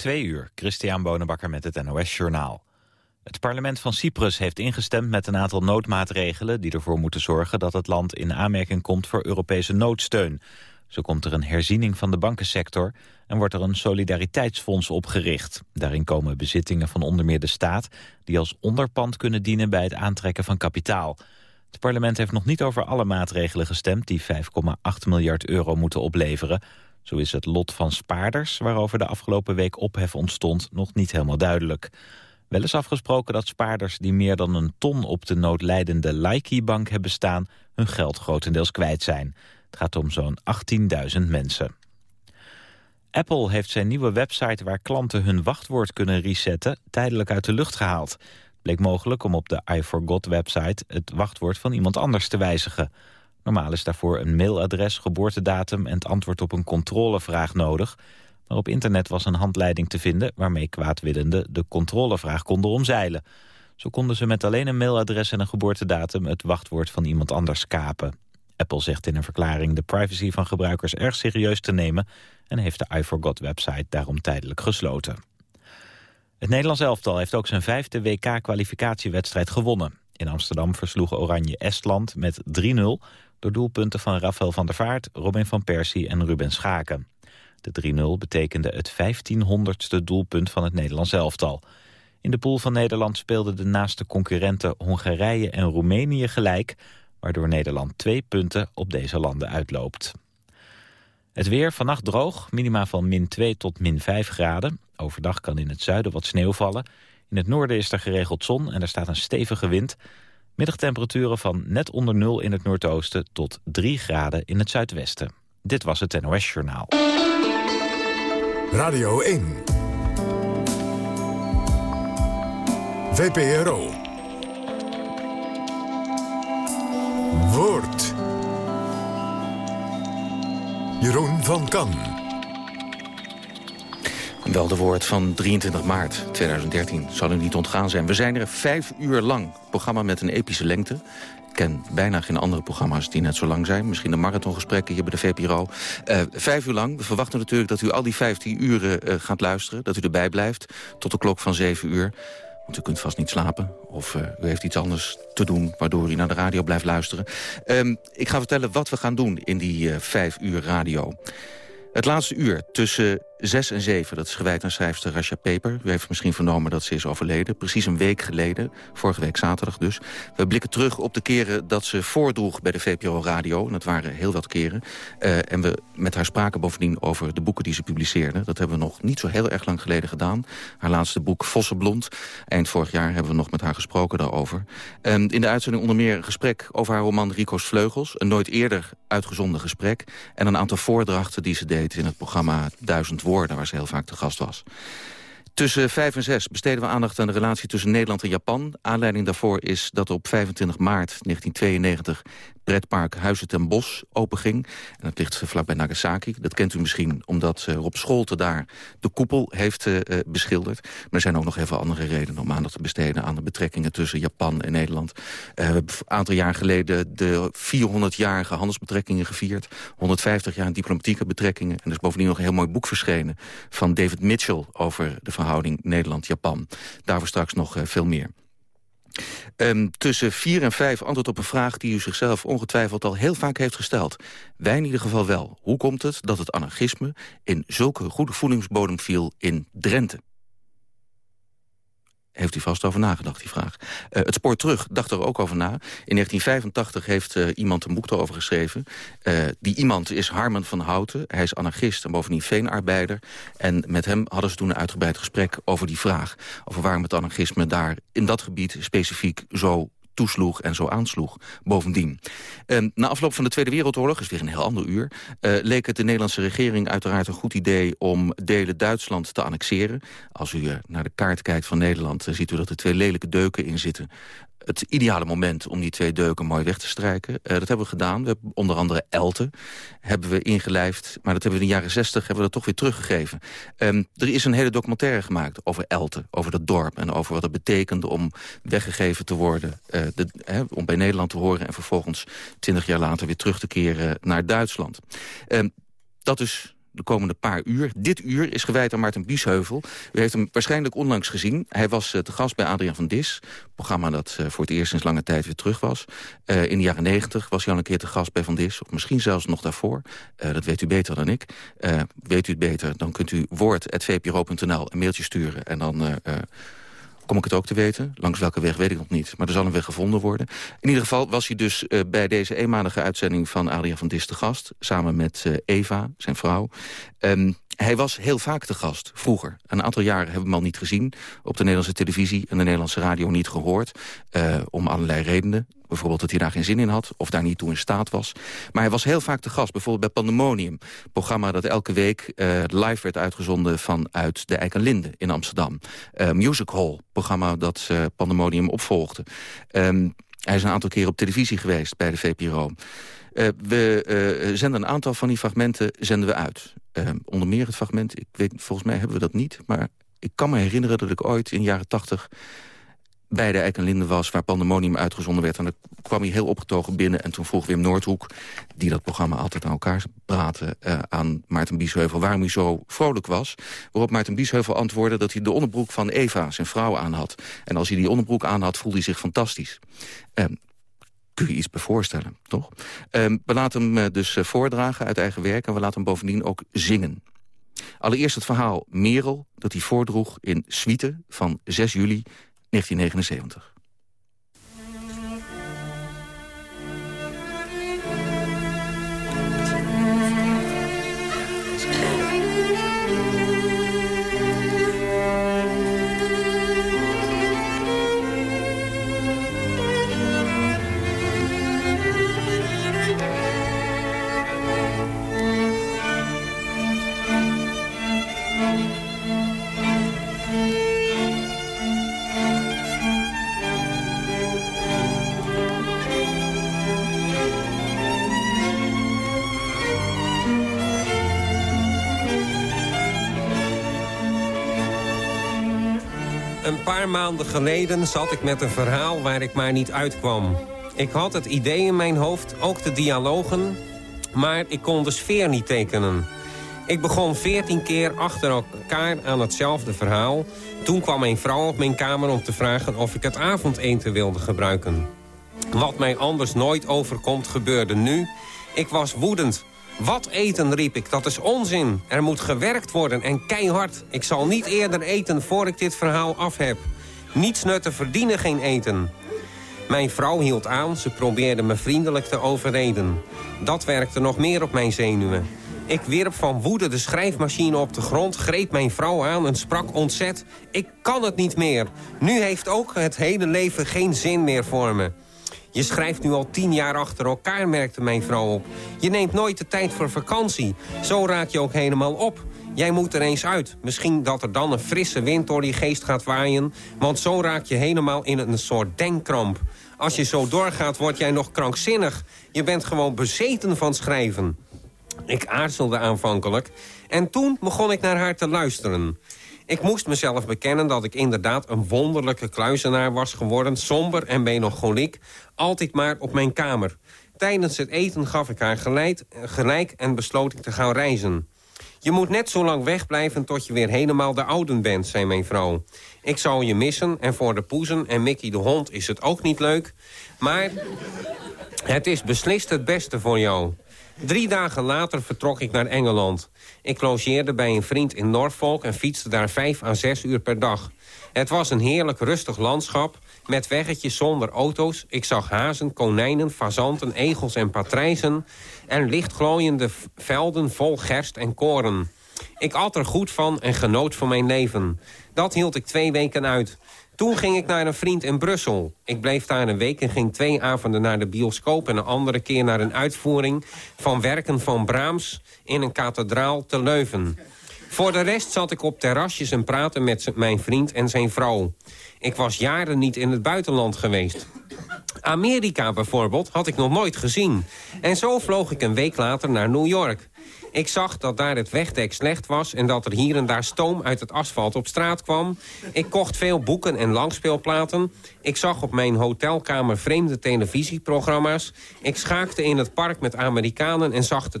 Twee uur, Christian Bonenbakker met het NOS Journaal. Het parlement van Cyprus heeft ingestemd met een aantal noodmaatregelen... die ervoor moeten zorgen dat het land in aanmerking komt voor Europese noodsteun. Zo komt er een herziening van de bankensector... en wordt er een solidariteitsfonds opgericht. Daarin komen bezittingen van onder meer de staat... die als onderpand kunnen dienen bij het aantrekken van kapitaal. Het parlement heeft nog niet over alle maatregelen gestemd... die 5,8 miljard euro moeten opleveren... Zo is het lot van spaarders, waarover de afgelopen week ophef ontstond, nog niet helemaal duidelijk. Wel is afgesproken dat spaarders die meer dan een ton op de noodlijdende Laiki-bank hebben staan, hun geld grotendeels kwijt zijn. Het gaat om zo'n 18.000 mensen. Apple heeft zijn nieuwe website waar klanten hun wachtwoord kunnen resetten tijdelijk uit de lucht gehaald. Het bleek mogelijk om op de iForgot website het wachtwoord van iemand anders te wijzigen. Normaal is daarvoor een mailadres, geboortedatum en het antwoord op een controlevraag nodig. Maar op internet was een handleiding te vinden waarmee kwaadwillenden de controlevraag konden omzeilen. Zo konden ze met alleen een mailadres en een geboortedatum het wachtwoord van iemand anders kapen. Apple zegt in een verklaring de privacy van gebruikers erg serieus te nemen en heeft de iForgot-website daarom tijdelijk gesloten. Het Nederlands elftal heeft ook zijn vijfde WK-kwalificatiewedstrijd gewonnen. In Amsterdam versloeg Oranje Estland met 3-0 door doelpunten van Rafael van der Vaart, Robin van Persie en Ruben Schaken. De 3-0 betekende het 1500ste doelpunt van het Nederlands elftal. In de pool van Nederland speelden de naaste concurrenten Hongarije en Roemenië gelijk... waardoor Nederland twee punten op deze landen uitloopt. Het weer vannacht droog, minima van min 2 tot min 5 graden. Overdag kan in het zuiden wat sneeuw vallen. In het noorden is er geregeld zon en er staat een stevige wind. Middagtemperaturen van net onder nul in het noordoosten tot 3 graden in het zuidwesten. Dit was het NOS Journaal. Radio 1. VPRO. Woord. Jeroen van Kan. Wel de woord van 23 maart 2013 zal u niet ontgaan zijn. We zijn er vijf uur lang. Programma met een epische lengte. Ik ken bijna geen andere programma's die net zo lang zijn. Misschien de marathongesprekken hier bij de VPRO. Uh, vijf uur lang. We verwachten natuurlijk dat u al die 15 uren uh, gaat luisteren. Dat u erbij blijft tot de klok van 7 uur. Want u kunt vast niet slapen. Of uh, u heeft iets anders te doen waardoor u naar de radio blijft luisteren. Um, ik ga vertellen wat we gaan doen in die vijf uur radio. Het laatste uur tussen 6 en 7, dat is gewijd aan schrijfster Rasha Peper. U heeft misschien vernomen dat ze is overleden. Precies een week geleden, vorige week zaterdag dus. We blikken terug op de keren dat ze voordroeg bij de VPRO Radio. En dat waren heel wat keren. Uh, en we met haar spraken bovendien over de boeken die ze publiceerde. Dat hebben we nog niet zo heel erg lang geleden gedaan. Haar laatste boek Vossenblond. Eind vorig jaar hebben we nog met haar gesproken daarover. Um, in de uitzending onder meer een gesprek over haar roman Rico's Vleugels. Een nooit eerder uitgezonden gesprek. En een aantal voordrachten die ze deed in het programma Duizend Woorden... waar ze heel vaak te gast was. Tussen 5 en 6 besteden we aandacht aan de relatie tussen Nederland en Japan. Aanleiding daarvoor is dat op 25 maart 1992 pretpark Huizen ten Bos openging. En dat ligt vlakbij Nagasaki. Dat kent u misschien omdat uh, Rob Scholte daar de koepel heeft uh, beschilderd. Maar er zijn ook nog even andere redenen om aandacht te besteden... aan de betrekkingen tussen Japan en Nederland. Een aantal jaar geleden de 400-jarige handelsbetrekkingen gevierd. 150 jaar diplomatieke betrekkingen. En er is bovendien nog een heel mooi boek verschenen... van David Mitchell over de verhouding Nederland-Japan. Daarvoor straks nog veel meer. Um, tussen vier en vijf antwoord op een vraag die u zichzelf ongetwijfeld al heel vaak heeft gesteld. Wij in ieder geval wel. Hoe komt het dat het anarchisme in zulke goede voedingsbodem viel in Drenthe? Heeft u vast over nagedacht, die vraag. Uh, het Spoor Terug dacht er ook over na. In 1985 heeft uh, iemand een boek erover geschreven. Uh, die iemand is Harmen van Houten. Hij is anarchist en bovendien veenarbeider. En met hem hadden ze toen een uitgebreid gesprek over die vraag. Over waarom het anarchisme daar in dat gebied specifiek zo toesloeg en zo aansloeg. Bovendien. Uh, na afloop van de Tweede Wereldoorlog, is weer een heel ander uur... Uh, leek het de Nederlandse regering uiteraard een goed idee... om delen Duitsland te annexeren. Als u naar de kaart kijkt van Nederland... dan ziet u dat er twee lelijke deuken in zitten het ideale moment om die twee deuken mooi weg te strijken. Uh, dat hebben we gedaan. We hebben onder andere Elten hebben we ingelijfd. Maar dat hebben we in de jaren zestig hebben we dat toch weer teruggegeven. Um, er is een hele documentaire gemaakt over Elten, over dat dorp... en over wat het betekende om weggegeven te worden... Uh, de, om bij Nederland te horen en vervolgens twintig jaar later weer terug te keren naar Duitsland. Um, dat is de komende paar uur. Dit uur is gewijd aan Maarten Biesheuvel. U heeft hem waarschijnlijk onlangs gezien. Hij was uh, te gast bij Adriaan van Dis. programma dat uh, voor het eerst sinds lange tijd weer terug was. Uh, in de jaren negentig was hij al een keer te gast bij Van Dis. Of misschien zelfs nog daarvoor. dat weet u beter dan ik. weet u het beter, dan kunt u woord.vpro.nl een mailtje sturen. En dan kom ik het ook te weten. Langs welke weg weet ik nog niet. Maar er zal een weg gevonden worden. In ieder geval was hij dus uh, bij deze eenmalige uitzending van Adriaan van Dis te gast. Samen met uh, Eva, zijn vrouw. Um, hij was heel vaak te gast, vroeger. Een aantal jaren hebben we hem al niet gezien. Op de Nederlandse televisie en de Nederlandse radio niet gehoord. Uh, om allerlei redenen. Bijvoorbeeld dat hij daar geen zin in had of daar niet toe in staat was. Maar hij was heel vaak te gast. Bijvoorbeeld bij Pandemonium. Programma dat elke week uh, live werd uitgezonden vanuit de Eikenlinde in Amsterdam. Uh, Music Hall, programma dat Pandemonium opvolgde. Um, hij is een aantal keer op televisie geweest bij de VPRO. Uh, we uh, zenden een aantal van die fragmenten zenden we uit. Uh, onder meer het fragment, ik weet, volgens mij hebben we dat niet... maar ik kan me herinneren dat ik ooit in de jaren tachtig bij de Eikenlinde was... waar Pandemonium uitgezonden werd. En dan kwam hij heel opgetogen binnen. En toen vroeg Wim Noordhoek, die dat programma altijd aan elkaar praatte... Uh, aan Maarten Biesheuvel waarom hij zo vrolijk was. Waarop Maarten Biesheuvel antwoordde dat hij de onderbroek van Eva, zijn vrouw, aan had. En als hij die onderbroek aan had, voelde hij zich fantastisch. Uh, kun je iets bij voorstellen, toch? Uh, we laten hem uh, dus uh, voordragen uit eigen werk... en we laten hem bovendien ook zingen. Allereerst het verhaal Merel dat hij voordroeg in Suite van 6 juli 1979. Maanden geleden zat ik met een verhaal waar ik maar niet uitkwam. Ik had het idee in mijn hoofd, ook de dialogen... maar ik kon de sfeer niet tekenen. Ik begon veertien keer achter elkaar aan hetzelfde verhaal. Toen kwam mijn vrouw op mijn kamer om te vragen of ik het avondeten wilde gebruiken. Wat mij anders nooit overkomt gebeurde nu. Ik was woedend. Wat eten, riep ik, dat is onzin. Er moet gewerkt worden en keihard. Ik zal niet eerder eten voor ik dit verhaal af heb. Niets nutten verdienen geen eten. Mijn vrouw hield aan, ze probeerde me vriendelijk te overreden. Dat werkte nog meer op mijn zenuwen. Ik wierp van woede de schrijfmachine op de grond, greep mijn vrouw aan en sprak ontzet. Ik kan het niet meer. Nu heeft ook het hele leven geen zin meer voor me. Je schrijft nu al tien jaar achter elkaar, merkte mijn vrouw op. Je neemt nooit de tijd voor vakantie. Zo raak je ook helemaal op. Jij moet er eens uit. Misschien dat er dan een frisse wind door die geest gaat waaien. Want zo raak je helemaal in een soort denkkramp. Als je zo doorgaat, word jij nog krankzinnig. Je bent gewoon bezeten van schrijven. Ik aarzelde aanvankelijk. En toen begon ik naar haar te luisteren. Ik moest mezelf bekennen dat ik inderdaad een wonderlijke kluizenaar was geworden... somber en melancholiek, altijd maar op mijn kamer. Tijdens het eten gaf ik haar geleid, gelijk en besloot ik te gaan reizen. Je moet net zo lang wegblijven tot je weer helemaal de ouden bent, zei mijn vrouw. Ik zou je missen en voor de poezen en Mickey de hond is het ook niet leuk. Maar het is beslist het beste voor jou. Drie dagen later vertrok ik naar Engeland. Ik logeerde bij een vriend in Norfolk en fietste daar vijf à zes uur per dag. Het was een heerlijk rustig landschap met weggetjes zonder auto's. Ik zag hazen, konijnen, fazanten, egels en patrijzen... en lichtglooiende velden vol gerst en koren. Ik at er goed van en genoot van mijn leven. Dat hield ik twee weken uit. Toen ging ik naar een vriend in Brussel. Ik bleef daar een week en ging twee avonden naar de bioscoop... en een andere keer naar een uitvoering van werken van Brahms... in een kathedraal te Leuven. Voor de rest zat ik op terrasjes en praatte met mijn vriend en zijn vrouw. Ik was jaren niet in het buitenland geweest. Amerika bijvoorbeeld had ik nog nooit gezien. En zo vloog ik een week later naar New York. Ik zag dat daar het wegdek slecht was... en dat er hier en daar stoom uit het asfalt op straat kwam. Ik kocht veel boeken en langspeelplaten. Ik zag op mijn hotelkamer vreemde televisieprogramma's. Ik schaakte in het park met Amerikanen... en zag de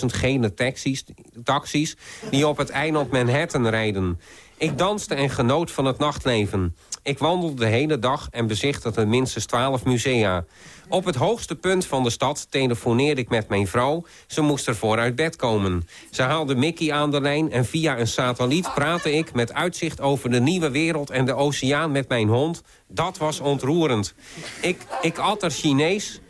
12.000 gele taxis, taxis die op het eiland Manhattan rijden. Ik danste en genoot van het nachtleven. Ik wandelde de hele dag en bezichtigde minstens 12 musea. Op het hoogste punt van de stad telefoneerde ik met mijn vrouw. Ze moest ervoor uit bed komen. Ze haalde Mickey aan de lijn en via een satelliet praatte ik... met uitzicht over de nieuwe wereld en de oceaan met mijn hond. Dat was ontroerend. Ik, ik at er Chinees,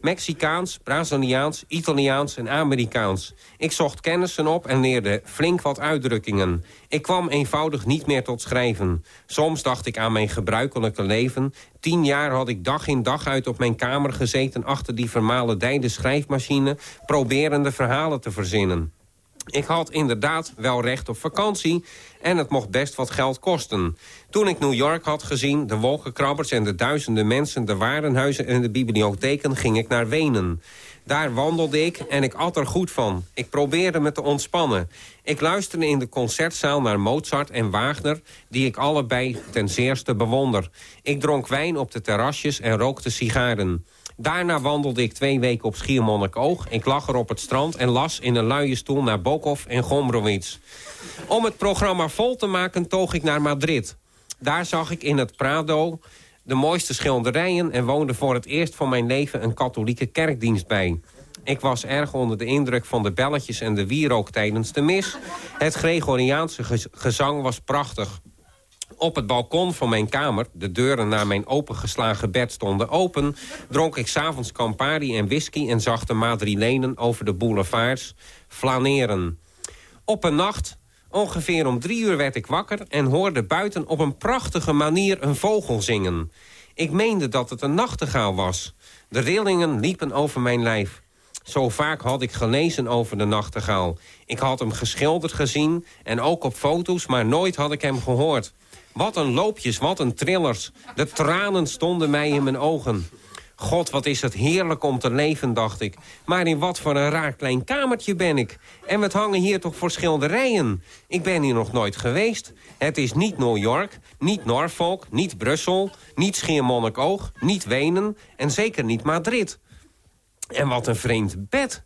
Mexicaans, Braziliaans, Italiaans en Amerikaans. Ik zocht kennissen op en leerde flink wat uitdrukkingen. Ik kwam eenvoudig niet meer tot schrijven. Soms dacht ik aan mijn gebruikelijke leven. Tien jaar had ik dag in dag uit op mijn kamer gezeten... achter die vermalendijde schrijfmachine... proberende verhalen te verzinnen. Ik had inderdaad wel recht op vakantie en het mocht best wat geld kosten. Toen ik New York had gezien, de wolkenkrabbers en de duizenden mensen... de warenhuizen en de bibliotheken, ging ik naar Wenen. Daar wandelde ik en ik at er goed van. Ik probeerde me te ontspannen. Ik luisterde in de concertzaal naar Mozart en Wagner... die ik allebei ten zeerste bewonder. Ik dronk wijn op de terrasjes en rookte sigaren. Daarna wandelde ik twee weken op Schiermonnikoog. Ik lag er op het strand en las in een luie stoel naar Bokov en Gombrowicz. Om het programma vol te maken toog ik naar Madrid. Daar zag ik in het Prado de mooiste schilderijen... en woonde voor het eerst van mijn leven een katholieke kerkdienst bij. Ik was erg onder de indruk van de belletjes en de wierook tijdens de mis. Het Gregoriaanse gezang was prachtig. Op het balkon van mijn kamer, de deuren naar mijn opengeslagen bed stonden open... dronk ik s'avonds Campari en whisky en zag de madrilenen over de boulevards flaneren. Op een nacht, ongeveer om drie uur werd ik wakker... en hoorde buiten op een prachtige manier een vogel zingen. Ik meende dat het een nachtegaal was. De rillingen liepen over mijn lijf. Zo vaak had ik gelezen over de nachtegaal. Ik had hem geschilderd gezien en ook op foto's, maar nooit had ik hem gehoord. Wat een loopjes, wat een trillers. De tranen stonden mij in mijn ogen. God, wat is het heerlijk om te leven, dacht ik. Maar in wat voor een raar klein kamertje ben ik. En wat hangen hier toch voor schilderijen? Ik ben hier nog nooit geweest. Het is niet New York, niet Norfolk, niet Brussel... niet Schiermonnikoog, niet Wenen en zeker niet Madrid. En wat een vreemd bed.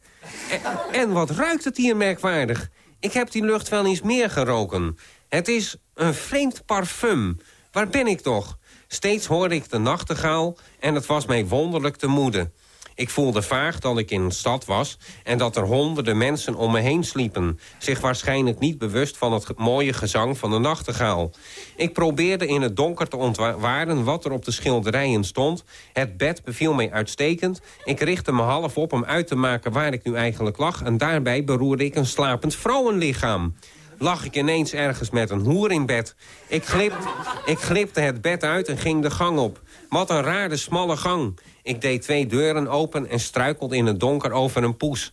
En, en wat ruikt het hier merkwaardig. Ik heb die lucht wel eens meer geroken. Het is een vreemd parfum. Waar ben ik toch? Steeds hoorde ik de nachtegaal en het was mij wonderlijk te moede. Ik voelde vaag dat ik in een stad was en dat er honderden mensen om me heen sliepen. Zich waarschijnlijk niet bewust van het mooie gezang van de nachtegaal. Ik probeerde in het donker te ontwaren wat er op de schilderijen stond. Het bed beviel mij uitstekend. Ik richtte me half op om uit te maken waar ik nu eigenlijk lag... en daarbij beroerde ik een slapend vrouwenlichaam lag ik ineens ergens met een hoer in bed. Ik, glipte, ik glipte het bed uit en ging de gang op. Wat een rare, smalle gang. Ik deed twee deuren open en struikelde in het donker over een poes.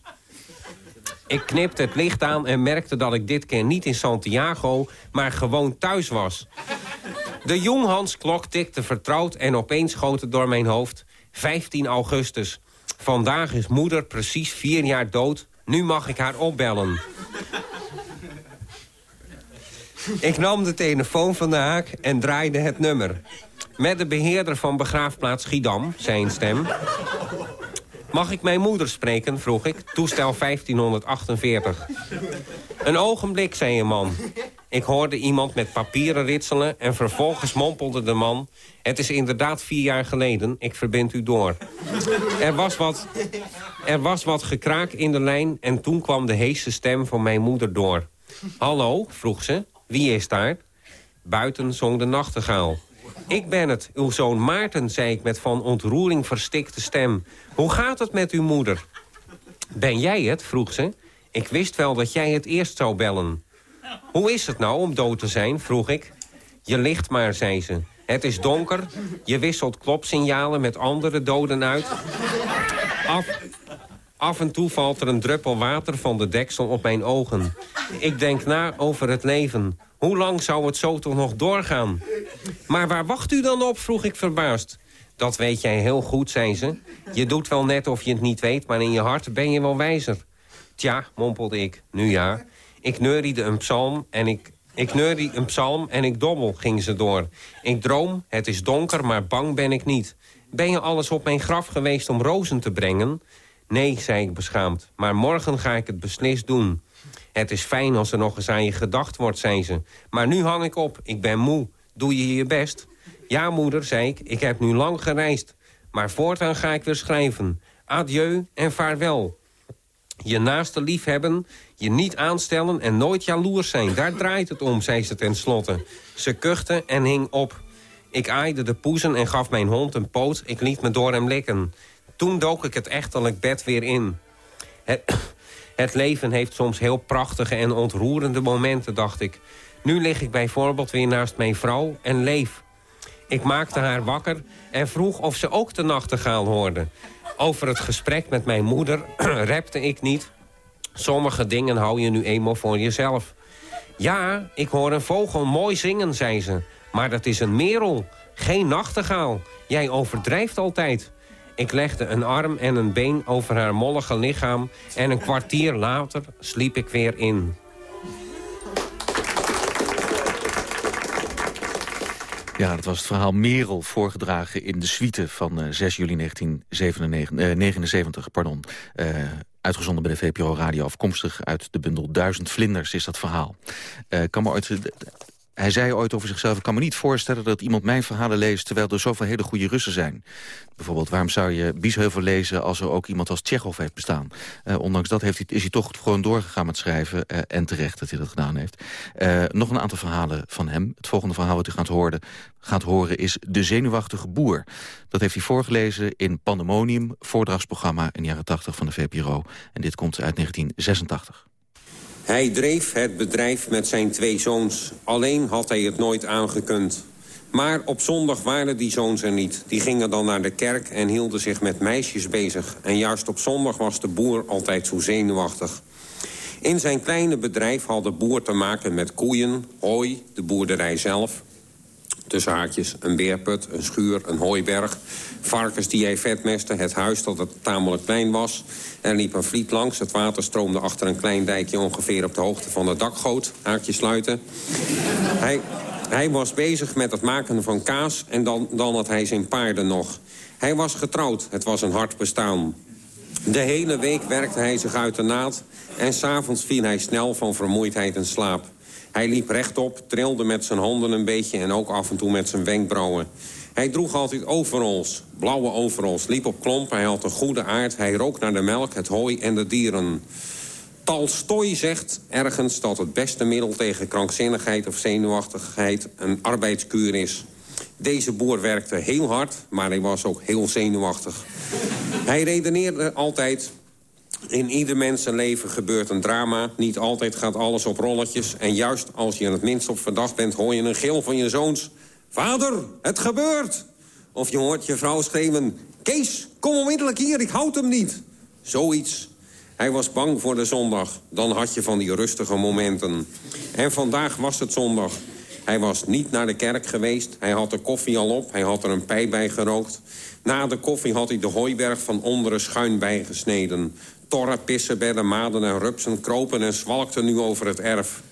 Ik knipte het licht aan en merkte dat ik dit keer niet in Santiago... maar gewoon thuis was. De Jonghansklok tikte vertrouwd en opeens schoot het door mijn hoofd. 15 augustus. Vandaag is moeder precies vier jaar dood. Nu mag ik haar opbellen. Ik nam de telefoon van de haak en draaide het nummer. Met de beheerder van begraafplaats Schiedam, zei een stem. Mag ik mijn moeder spreken, vroeg ik. Toestel 1548. Een ogenblik, zei een man. Ik hoorde iemand met papieren ritselen en vervolgens mompelde de man... Het is inderdaad vier jaar geleden, ik verbind u door. Er was wat, er was wat gekraak in de lijn en toen kwam de heese stem van mijn moeder door. Hallo, vroeg ze. Wie is daar? Buiten zong de nachtegaal. Ik ben het, uw zoon Maarten, zei ik met van ontroering verstikte stem. Hoe gaat het met uw moeder? Ben jij het, vroeg ze. Ik wist wel dat jij het eerst zou bellen. Hoe is het nou om dood te zijn, vroeg ik. Je ligt maar, zei ze. Het is donker, je wisselt klopsignalen met andere doden uit. Af, af en toe valt er een druppel water van de deksel op mijn ogen. Ik denk na over het leven. Hoe lang zou het zo toch nog doorgaan? Maar waar wacht u dan op, vroeg ik verbaasd. Dat weet jij heel goed, zei ze. Je doet wel net of je het niet weet, maar in je hart ben je wel wijzer. Tja, mompelde ik, nu ja. Ik neuriede een psalm en ik... Ik neuriede een psalm en ik dobbel, ging ze door. Ik droom, het is donker, maar bang ben ik niet. Ben je alles op mijn graf geweest om rozen te brengen? Nee, zei ik beschaamd, maar morgen ga ik het beslist doen. Het is fijn als er nog eens aan je gedacht wordt, zei ze. Maar nu hang ik op, ik ben moe. Doe je je best? Ja, moeder, zei ik, ik heb nu lang gereisd. Maar voortaan ga ik weer schrijven. Adieu en vaarwel. Je naaste liefhebben, je niet aanstellen en nooit jaloers zijn. Daar draait het om, zei ze tenslotte. Ze kuchte en hing op. Ik aaide de poezen en gaf mijn hond een poot. Ik liet me door hem likken. Toen dook ik het echtelijk bed weer in. Het, het leven heeft soms heel prachtige en ontroerende momenten, dacht ik. Nu lig ik bijvoorbeeld weer naast mijn vrouw en leef. Ik maakte haar wakker en vroeg of ze ook de nachtegaal hoorde. Over het gesprek met mijn moeder repte ik niet. Sommige dingen hou je nu eenmaal voor jezelf. Ja, ik hoor een vogel mooi zingen, zei ze. Maar dat is een merel, geen nachtegaal. Jij overdrijft altijd. Ik legde een arm en een been over haar mollige lichaam... en een kwartier later sliep ik weer in. Ja, dat was het verhaal Merel, voorgedragen in de suite van uh, 6 juli 1979. Uh, pardon, uh, uitgezonden bij de VPRO Radio, afkomstig uit de bundel Duizend Vlinders is dat verhaal. Kan me ooit hij zei ooit over zichzelf... ik kan me niet voorstellen dat iemand mijn verhalen leest... terwijl er zoveel hele goede Russen zijn. Bijvoorbeeld, waarom zou je Biesheuvel lezen... als er ook iemand als Tsjechov heeft bestaan? Uh, ondanks dat heeft hij, is hij toch gewoon doorgegaan met schrijven. Uh, en terecht dat hij dat gedaan heeft. Uh, nog een aantal verhalen van hem. Het volgende verhaal wat u gaat horen, gaat horen is De zenuwachtige boer. Dat heeft hij voorgelezen in Pandemonium, voordragsprogramma... in de jaren 80 van de VPRO. En dit komt uit 1986. Hij dreef het bedrijf met zijn twee zoons. Alleen had hij het nooit aangekund. Maar op zondag waren die zoons er niet. Die gingen dan naar de kerk en hielden zich met meisjes bezig. En juist op zondag was de boer altijd zo zenuwachtig. In zijn kleine bedrijf had de boer te maken met koeien, hooi, de boerderij zelf tussen haakjes een beerput, een schuur, een hooiberg. Varkens die hij vetmeste, het huis dat het tamelijk klein was. Er liep een vliet langs, het water stroomde achter een klein dijkje... ongeveer op de hoogte van de dakgoot, haakje sluiten. hij, hij was bezig met het maken van kaas en dan, dan had hij zijn paarden nog. Hij was getrouwd, het was een hard bestaan. De hele week werkte hij zich uit de naad... en s'avonds viel hij snel van vermoeidheid in slaap. Hij liep rechtop, trilde met zijn handen een beetje... en ook af en toe met zijn wenkbrauwen. Hij droeg altijd overalls, blauwe overalls, liep op klompen. Hij had een goede aard, hij rook naar de melk, het hooi en de dieren. Tolstoy zegt ergens dat het beste middel tegen krankzinnigheid of zenuwachtigheid... een arbeidskuur is. Deze boer werkte heel hard, maar hij was ook heel zenuwachtig. Hij redeneerde altijd, in ieder mensenleven gebeurt een drama. Niet altijd gaat alles op rolletjes. En juist als je het minst op verdacht bent... hoor je een gil van je zoons. Vader, het gebeurt! Of je hoort je vrouw schreeuwen... Kees, kom onmiddellijk hier, ik houd hem niet. Zoiets. Hij was bang voor de zondag. Dan had je van die rustige momenten. En vandaag was het zondag. Hij was niet naar de kerk geweest. Hij had de koffie al op. Hij had er een pijp bij gerookt. Na de koffie had hij de hooiberg van onderen schuin bijgesneden. Torren, pissen, bedden, maden en rupsen kropen en zwalkten nu over het erf.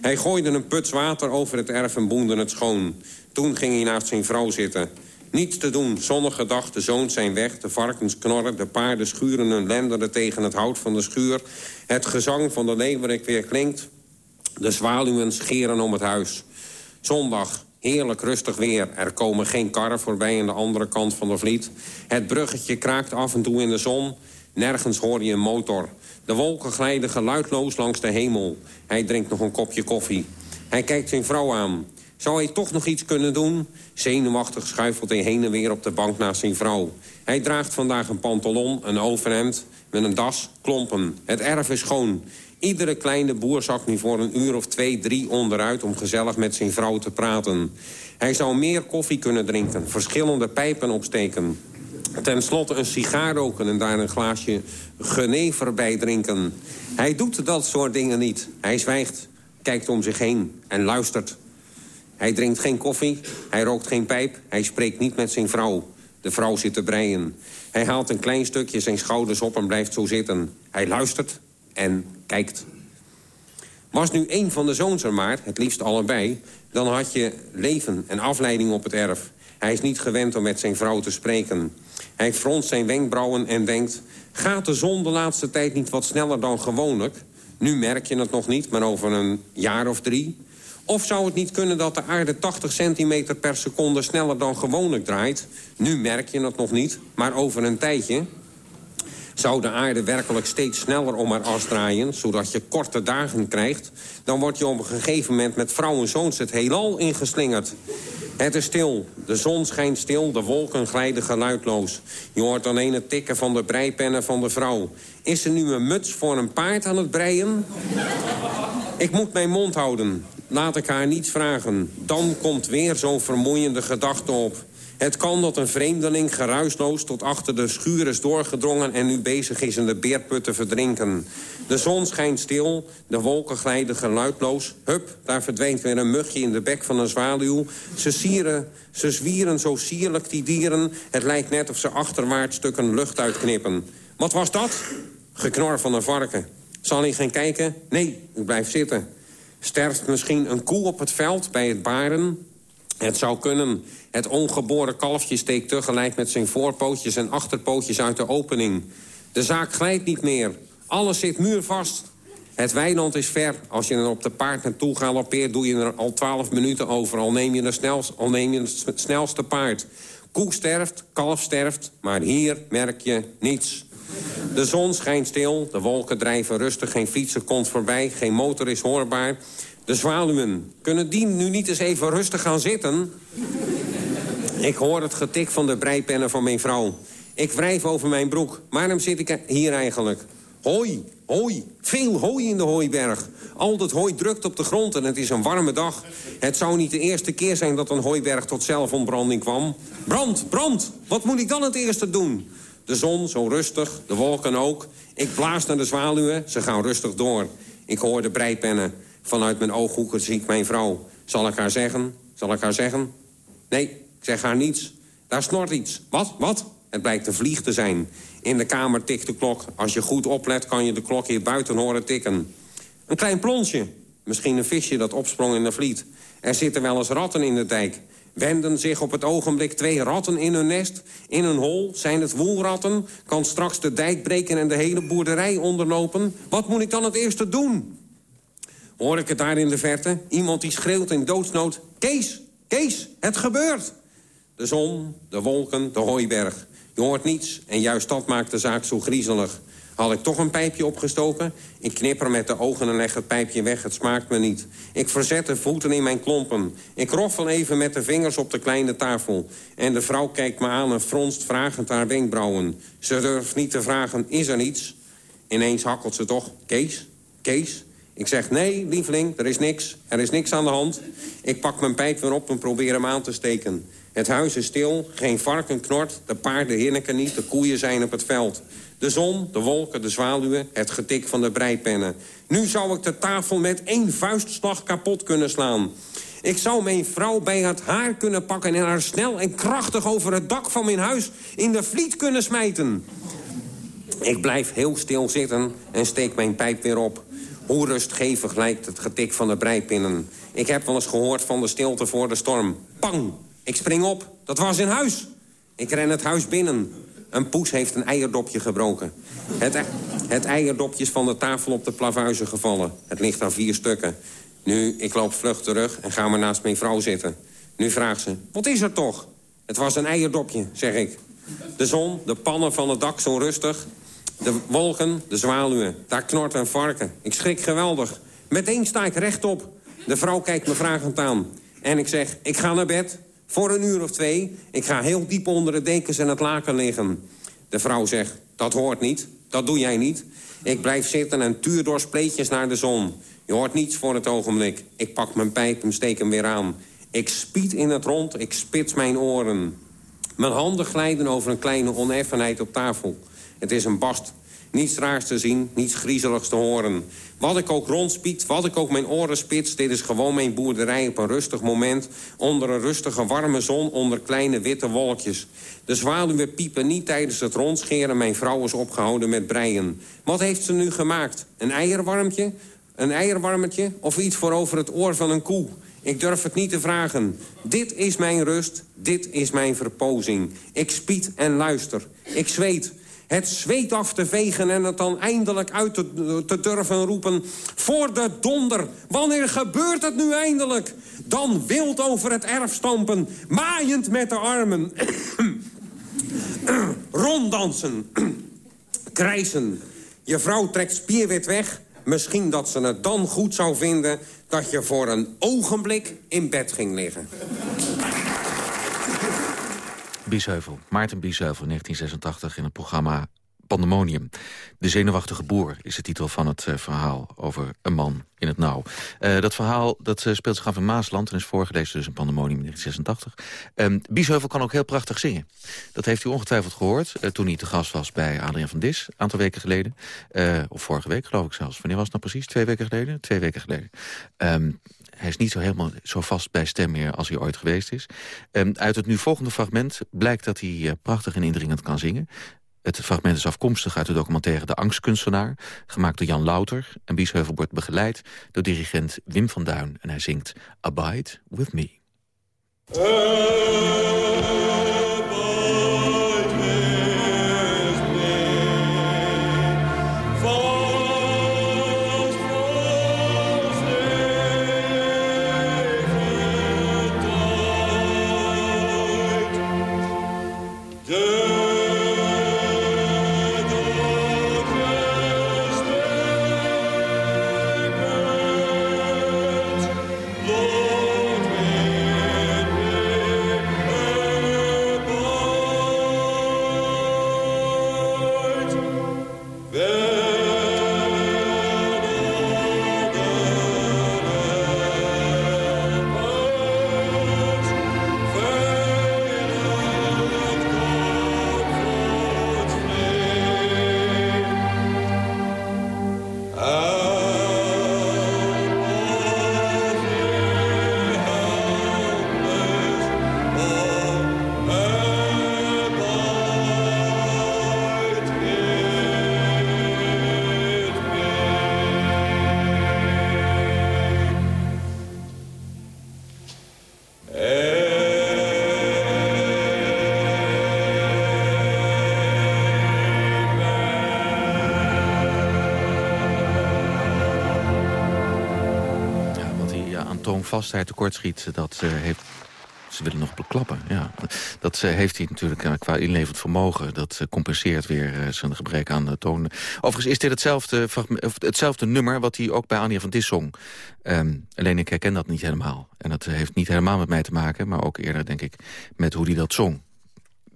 Hij gooide een puts water over het erf en boende het schoon. Toen ging hij naast zijn vrouw zitten. Niets te doen, zonnige dag, de zoons zijn weg... de varkens knorren, de paarden schuren hun lenderen tegen het hout van de schuur... het gezang van de leeuwerik weer klinkt... de zwaluwen scheren om het huis. Zondag, heerlijk rustig weer. Er komen geen karren voorbij aan de andere kant van de vliet. Het bruggetje kraakt af en toe in de zon... Nergens hoor je een motor. De wolken glijden geluidloos langs de hemel. Hij drinkt nog een kopje koffie. Hij kijkt zijn vrouw aan. Zou hij toch nog iets kunnen doen? Zenuwachtig schuifelt hij heen en weer op de bank naast zijn vrouw. Hij draagt vandaag een pantalon, een overhemd, met een das, klompen. Het erf is schoon. Iedere kleine boer zakt nu voor een uur of twee, drie onderuit... om gezellig met zijn vrouw te praten. Hij zou meer koffie kunnen drinken, verschillende pijpen opsteken. Ten slotte een sigaar roken en daar een glaasje genever bij drinken. Hij doet dat soort dingen niet. Hij zwijgt, kijkt om zich heen en luistert. Hij drinkt geen koffie, hij rookt geen pijp, hij spreekt niet met zijn vrouw. De vrouw zit te breien. Hij haalt een klein stukje zijn schouders op en blijft zo zitten. Hij luistert en kijkt. Was nu één van de zoons er maar, het liefst allebei... dan had je leven en afleiding op het erf. Hij is niet gewend om met zijn vrouw te spreken. Hij fronst zijn wenkbrauwen en denkt... gaat de zon de laatste tijd niet wat sneller dan gewoonlijk? Nu merk je het nog niet, maar over een jaar of drie. Of zou het niet kunnen dat de aarde 80 centimeter per seconde sneller dan gewoonlijk draait? Nu merk je het nog niet, maar over een tijdje... Zou de aarde werkelijk steeds sneller om haar as draaien... zodat je korte dagen krijgt... dan word je op een gegeven moment met vrouw en zoons het heelal ingeslingerd. Het is stil. De zon schijnt stil, de wolken glijden geluidloos. Je hoort alleen het tikken van de breipennen van de vrouw. Is er nu een muts voor een paard aan het breien? Ik moet mijn mond houden. Laat ik haar niets vragen. Dan komt weer zo'n vermoeiende gedachte op. Het kan dat een vreemdeling geruisloos tot achter de schuur is doorgedrongen... en nu bezig is in de beerput te verdrinken. De zon schijnt stil, de wolken glijden geluidloos. Hup, daar verdwijnt weer een mugje in de bek van een zwaluw. Ze, sieren, ze zwieren zo sierlijk, die dieren. Het lijkt net of ze achterwaarts stukken lucht uitknippen. Wat was dat? Geknor van een varken. Zal hij gaan kijken? Nee, u blijft zitten. Sterft misschien een koe op het veld bij het baren? Het zou kunnen. Het ongeboren kalfje steekt tegelijk met zijn voorpootjes en achterpootjes uit de opening. De zaak glijdt niet meer. Alles zit muurvast. Het weiland is ver. Als je er op de paard naartoe galoppeert, doe je er al twaalf minuten over. Al neem je, de het snelste paard. Koe sterft, kalf sterft, maar hier merk je niets. De zon schijnt stil, de wolken drijven rustig, geen fietser komt voorbij, geen motor is hoorbaar. De zwaluwen, kunnen die nu niet eens even rustig gaan zitten? Ik hoor het getik van de breipennen van mijn vrouw. Ik wrijf over mijn broek. Waarom zit ik hier eigenlijk? Hooi, hooi, veel hooi in de hooiberg. Al dat hooi drukt op de grond en het is een warme dag. Het zou niet de eerste keer zijn dat een hooiberg tot zelfontbranding kwam. Brand, brand! Wat moet ik dan het eerste doen? De zon zo rustig, de wolken ook. Ik blaas naar de zwaluwen, ze gaan rustig door. Ik hoor de breipennen. Vanuit mijn ooghoeken zie ik mijn vrouw. Zal ik haar zeggen? Zal ik haar zeggen? Nee, ik zeg haar niets. Daar snort iets. Wat? Wat? Het blijkt een vlieg te zijn. In de kamer tikt de klok. Als je goed oplet kan je de klok hier buiten horen tikken. Een klein plonsje. Misschien een visje dat opsprong in de vliet. Er zitten wel eens ratten in de dijk. Wenden zich op het ogenblik twee ratten in hun nest. In een hol zijn het woelratten. Kan straks de dijk breken en de hele boerderij onderlopen. Wat moet ik dan het eerste doen? Hoor ik het daar in de verte? Iemand die schreeuwt in doodsnood. Kees, Kees, het gebeurt! De zon, de wolken, de hooiberg. Je hoort niets en juist dat maakt de zaak zo griezelig. Had ik toch een pijpje opgestoken? Ik knipper met de ogen en leg het pijpje weg, het smaakt me niet. Ik verzet de voeten in mijn klompen. Ik roffel even met de vingers op de kleine tafel. En de vrouw kijkt me aan en fronst vragend haar wenkbrauwen. Ze durft niet te vragen, is er iets? Ineens hakkelt ze toch, Kees, Kees... Ik zeg, nee, lieveling, er is niks. Er is niks aan de hand. Ik pak mijn pijp weer op en probeer hem aan te steken. Het huis is stil, geen varken knort, de paarden hinniken niet, de koeien zijn op het veld. De zon, de wolken, de zwaluwen, het getik van de breipennen. Nu zou ik de tafel met één vuistslag kapot kunnen slaan. Ik zou mijn vrouw bij het haar kunnen pakken... en haar snel en krachtig over het dak van mijn huis in de vliet kunnen smijten. Ik blijf heel stil zitten en steek mijn pijp weer op. Hoe rustgevig lijkt het getik van de breipinnen. Ik heb wel eens gehoord van de stilte voor de storm. Pang! Ik spring op. Dat was in huis. Ik ren het huis binnen. Een poes heeft een eierdopje gebroken. Het, het eierdopje is van de tafel op de plavuizen gevallen. Het ligt aan vier stukken. Nu, ik loop vlug terug en ga maar naast mijn vrouw zitten. Nu vraagt ze, wat is er toch? Het was een eierdopje, zeg ik. De zon, de pannen van het dak zo rustig. De wolken, de zwaluwen, daar knort een varken. Ik schrik geweldig. Meteen sta ik rechtop. De vrouw kijkt me vragend aan. En ik zeg, ik ga naar bed. Voor een uur of twee. Ik ga heel diep onder de dekens en het laken liggen. De vrouw zegt, dat hoort niet. Dat doe jij niet. Ik blijf zitten en tuur door spleetjes naar de zon. Je hoort niets voor het ogenblik. Ik pak mijn pijp en steek hem weer aan. Ik spiet in het rond, ik spits mijn oren. Mijn handen glijden over een kleine oneffenheid op tafel. Het is een bast. Niets raars te zien, niets griezeligs te horen. Wat ik ook rondspiekt, wat ik ook mijn oren spits... dit is gewoon mijn boerderij op een rustig moment... onder een rustige warme zon, onder kleine witte wolkjes. De zwaluwen piepen niet tijdens het rondscheren. Mijn vrouw is opgehouden met breien. Wat heeft ze nu gemaakt? Een eierwarmtje? Een eierwarmetje? Of iets voor over het oor van een koe? Ik durf het niet te vragen. Dit is mijn rust, dit is mijn verpozing. Ik spiet en luister. Ik zweet, het zweet af te vegen en het dan eindelijk uit te, durven roepen. Voor de donder, wanneer gebeurt het nu eindelijk? Dan wild over het erf stampen, maaiend met de armen. Ronddansen, krijsen. Je vrouw trekt spierwit weg. Misschien dat ze het dan goed zou vinden... dat je voor een ogenblik in bed ging liggen. Biesheuvel, Maarten Biesheuvel, 1986 in het programma Pandemonium. De zenuwachtige boer is de titel van het uh, verhaal over een man in het nauw. Uh, dat verhaal dat, uh, speelt zich af in Maasland en is voorgelezen dus in Pandemonium in 1986. Um, Biesheuvel kan ook heel prachtig zingen. Dat heeft u ongetwijfeld gehoord toen hij te gast was bij Adriaan van Dis... een aantal weken geleden. of vorige week geloof ik zelfs. Wanneer was het nou precies? Twee weken geleden? Twee weken geleden. Um, hij is niet zo helemaal zo vast bij stem meer als hij ooit geweest is. Um, uit het nu volgende fragment blijkt dat hij uh, prachtig en indringend kan zingen. Het fragment is afkomstig uit de documentaire De Angstkunstenaar... gemaakt door Jan Louter. En Biesheuvel wordt begeleid door dirigent Wim van Duin. En hij zingt Abide With Me. Vastheid tekortschiet, dat uh, heeft... Ze willen nog beklappen, ja. Dat uh, heeft hij natuurlijk uh, qua inlevend vermogen. Dat compenseert weer zijn gebrek aan toon. Overigens is dit hetzelfde, hetzelfde nummer... wat hij ook bij Anja van Dis zong. Um, alleen ik herken dat niet helemaal. En dat heeft niet helemaal met mij te maken... maar ook eerder, denk ik, met hoe hij dat zong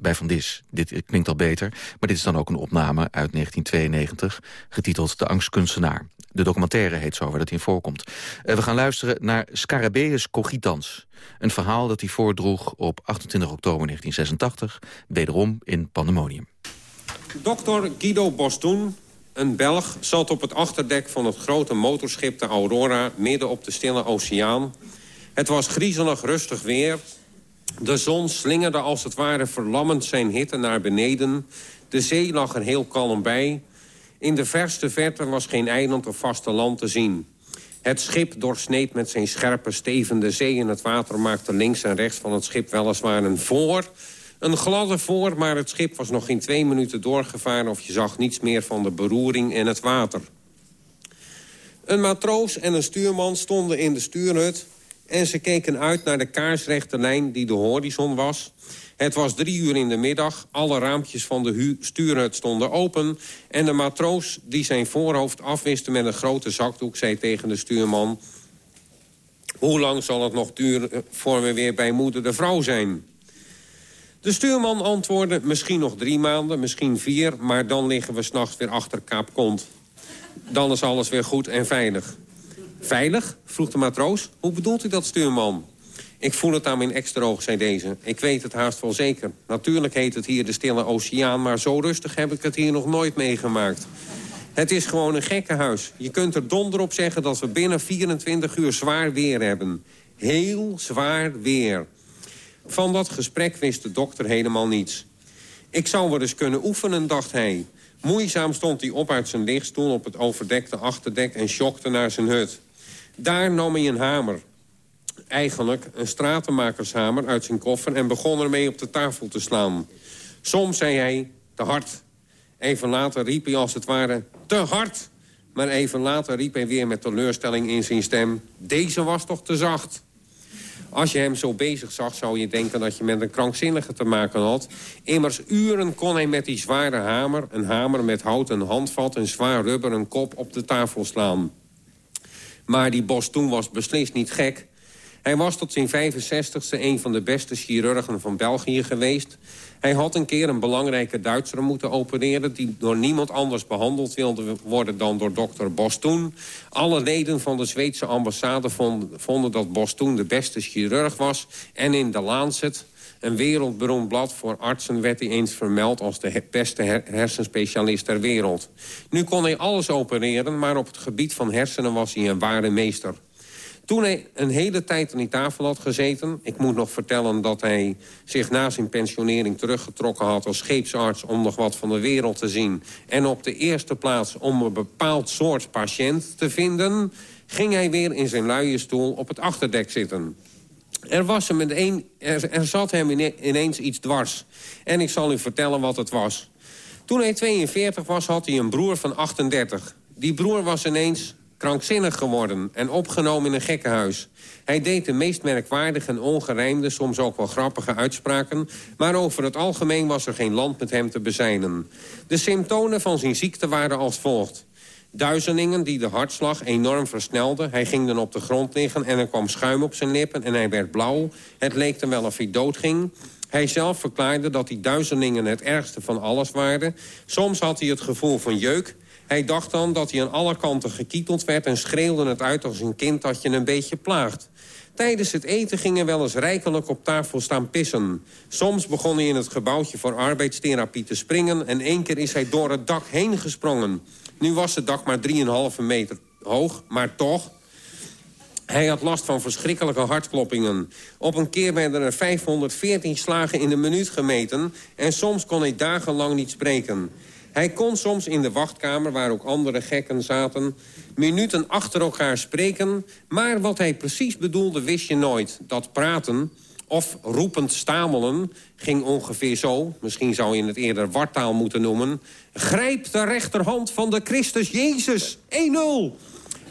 bij Van Dis. Dit klinkt al beter, maar dit is dan ook een opname uit 1992... getiteld De Angstkunstenaar. De documentaire heet zo, waar dat in voorkomt. Uh, we gaan luisteren naar Scarabeus Cogitans. Een verhaal dat hij voordroeg op 28 oktober 1986... wederom in Pandemonium. Dr. Guido Bostoen, een Belg, zat op het achterdek van het grote motorschip de Aurora... midden op de stille oceaan. Het was griezelig rustig weer. De zon slingerde als het ware verlammend zijn hitte naar beneden. De zee lag er heel kalm bij. In de verste verte was geen eiland of vasteland te zien. Het schip doorsneed met zijn scherpe, stevende zee in het water... maakte links en rechts van het schip weliswaar een voor. Een gladde voor, maar het schip was nog geen twee minuten doorgevaren... of je zag niets meer van de beroering in het water. Een matroos en een stuurman stonden in de stuurhut... en ze keken uit naar de kaarsrechte lijn die de horizon was... Het was drie uur in de middag. Alle raampjes van de stuurhut stonden open. En de matroos die zijn voorhoofd afwiste met een grote zakdoek... zei tegen de stuurman... Hoe lang zal het nog duren voor we weer bij moeder de vrouw zijn? De stuurman antwoordde, misschien nog drie maanden, misschien vier... maar dan liggen we s'nachts weer achter Kaap Kont. Dan is alles weer goed en veilig. Veilig? vroeg de matroos. Hoe bedoelt u dat, stuurman? Ik voel het aan mijn eksteroog, zei deze. Ik weet het haast wel zeker. Natuurlijk heet het hier de Stille Oceaan... maar zo rustig heb ik het hier nog nooit meegemaakt. Het is gewoon een gekkenhuis. Je kunt er donder op zeggen dat we binnen 24 uur zwaar weer hebben. Heel zwaar weer. Van dat gesprek wist de dokter helemaal niets. Ik zou wel eens kunnen oefenen, dacht hij. Moeizaam stond hij op uit zijn lichtstoel op het overdekte achterdek... en schokte naar zijn hut. Daar nam hij een hamer. Eigenlijk een stratenmakershamer uit zijn koffer... en begon ermee op de tafel te slaan. Soms zei hij, te hard. Even later riep hij als het ware, te hard. Maar even later riep hij weer met teleurstelling in zijn stem... deze was toch te zacht. Als je hem zo bezig zag, zou je denken dat je met een krankzinnige te maken had. Immers uren kon hij met die zware hamer... een hamer met hout, een handvat, een zwaar rubber, een kop op de tafel slaan. Maar die Bos toen was beslist niet gek. Hij was tot zijn 65ste een van de beste chirurgen van België geweest. Hij had een keer een belangrijke Duitser moeten opereren... die door niemand anders behandeld wilde worden dan door dokter Bostoen. Alle leden van de Zweedse ambassade vonden, dat Bostoen de beste chirurg was. En in de Lancet, een wereldberoemd blad voor artsen... werd hij eens vermeld als de beste hersenspecialist ter wereld. Nu kon hij alles opereren, maar op het gebied van hersenen was hij een ware meester. Toen hij een hele tijd aan die tafel had gezeten... ik moet nog vertellen dat hij zich na zijn pensionering teruggetrokken had... als scheepsarts om nog wat van de wereld te zien... en op de eerste plaats om een bepaald soort patiënt te vinden... ging hij weer in zijn luie stoel op het achterdek zitten. Er, was hem een, er, er zat hem ineens iets dwars. En ik zal u vertellen wat het was. Toen hij 42 was, had hij een broer van 38. Die broer was ineens krankzinnig geworden en opgenomen in een gekkenhuis. Hij deed de meest merkwaardige en ongerijmde, soms ook wel grappige uitspraken... maar over het algemeen was er geen land met hem te bezijnen. De symptomen van zijn ziekte waren als volgt. Duizelingen die de hartslag enorm versnelden. Hij ging dan op de grond liggen en er kwam schuim op zijn lippen en hij werd blauw. Het leek hem wel of hij doodging. Hij zelf verklaarde dat die duizelingen het ergste van alles waren. Soms had hij het gevoel van jeuk hij dacht dan dat hij aan alle kanten gekieteld werd... en schreeuwde het uit als een kind dat je een beetje plaagt. Tijdens het eten ging hij wel eens rijkelijk op tafel staan pissen. Soms begon hij in het gebouwtje voor arbeidstherapie te springen... en één keer is hij door het dak heen gesprongen. Nu was het dak maar 3,5 meter hoog, maar toch... Hij had last van verschrikkelijke hartkloppingen. Op een keer werden er 514 slagen in de minuut gemeten... en soms kon hij dagenlang niet spreken. Hij kon soms in de wachtkamer, waar ook andere gekken zaten... minuten achter elkaar spreken, maar wat hij precies bedoelde wist je nooit. Dat praten of roepend stamelen ging ongeveer zo... misschien zou je het eerder wartaal moeten noemen... Grijp de rechterhand van de Christus Jezus, 1-0.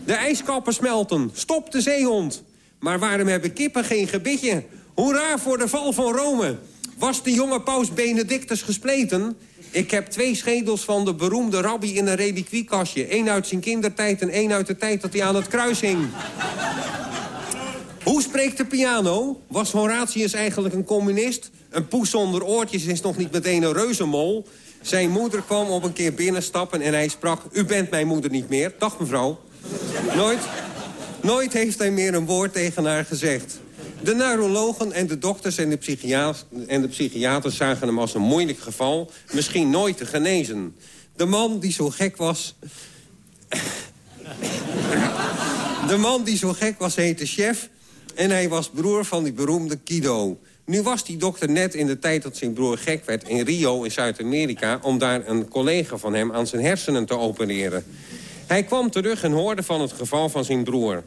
De ijskappen smelten, stop de zeehond. Maar waarom hebben kippen geen gebitje? Hoera voor de val van Rome. Was de jonge paus Benedictus gespleten? Ik heb twee schedels van de beroemde rabbi in een reliquiekastje. Eén uit zijn kindertijd en één uit de tijd dat hij aan het kruis hing. Hoe spreekt de piano? Was Horatius eigenlijk een communist? Een poes zonder oortjes is nog niet meteen een reuzenmol. Zijn moeder kwam op een keer binnenstappen en hij sprak... U bent mijn moeder niet meer. Dag mevrouw. Nooit, nooit heeft hij meer een woord tegen haar gezegd. De neurologen en de dokters en de, psychiaters, en de psychiaters zagen hem als een moeilijk geval. Misschien nooit te genezen. De man die zo gek was... de man die zo gek was heette Chef... en hij was broer van die beroemde Kido. Nu was die dokter net in de tijd dat zijn broer gek werd... in Rio in Zuid-Amerika... om daar een collega van hem aan zijn hersenen te opereren. Hij kwam terug en hoorde van het geval van zijn broer.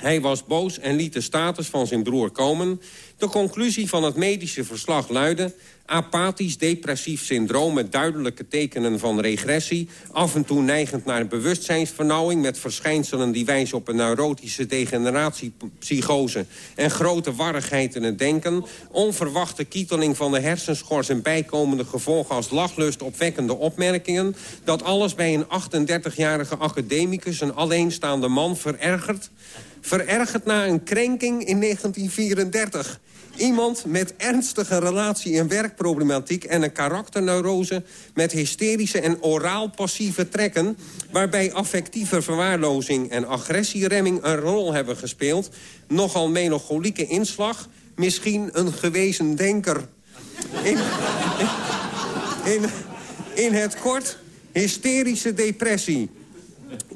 Hij was boos en liet de status van zijn broer komen. De conclusie van het medische verslag luidde... apathisch depressief syndroom met duidelijke tekenen van regressie... af en toe neigend naar bewustzijnsvernauwing... met verschijnselen die wijzen op een neurotische degeneratiepsychose... en grote warrigheid in het denken... onverwachte kieteling van de hersenschors... en bijkomende gevolgen als lachlust opwekkende opmerkingen... dat alles bij een 38-jarige academicus, een alleenstaande man, verergert Verergerd na een krenking in 1934. Iemand met ernstige relatie- en werkproblematiek... en een karakterneurose met hysterische en oraal-passieve trekken... waarbij affectieve verwaarlozing en agressieremming een rol hebben gespeeld... nogal melancholieke inslag, misschien een gewezen denker. In, in, in het kort, hysterische depressie.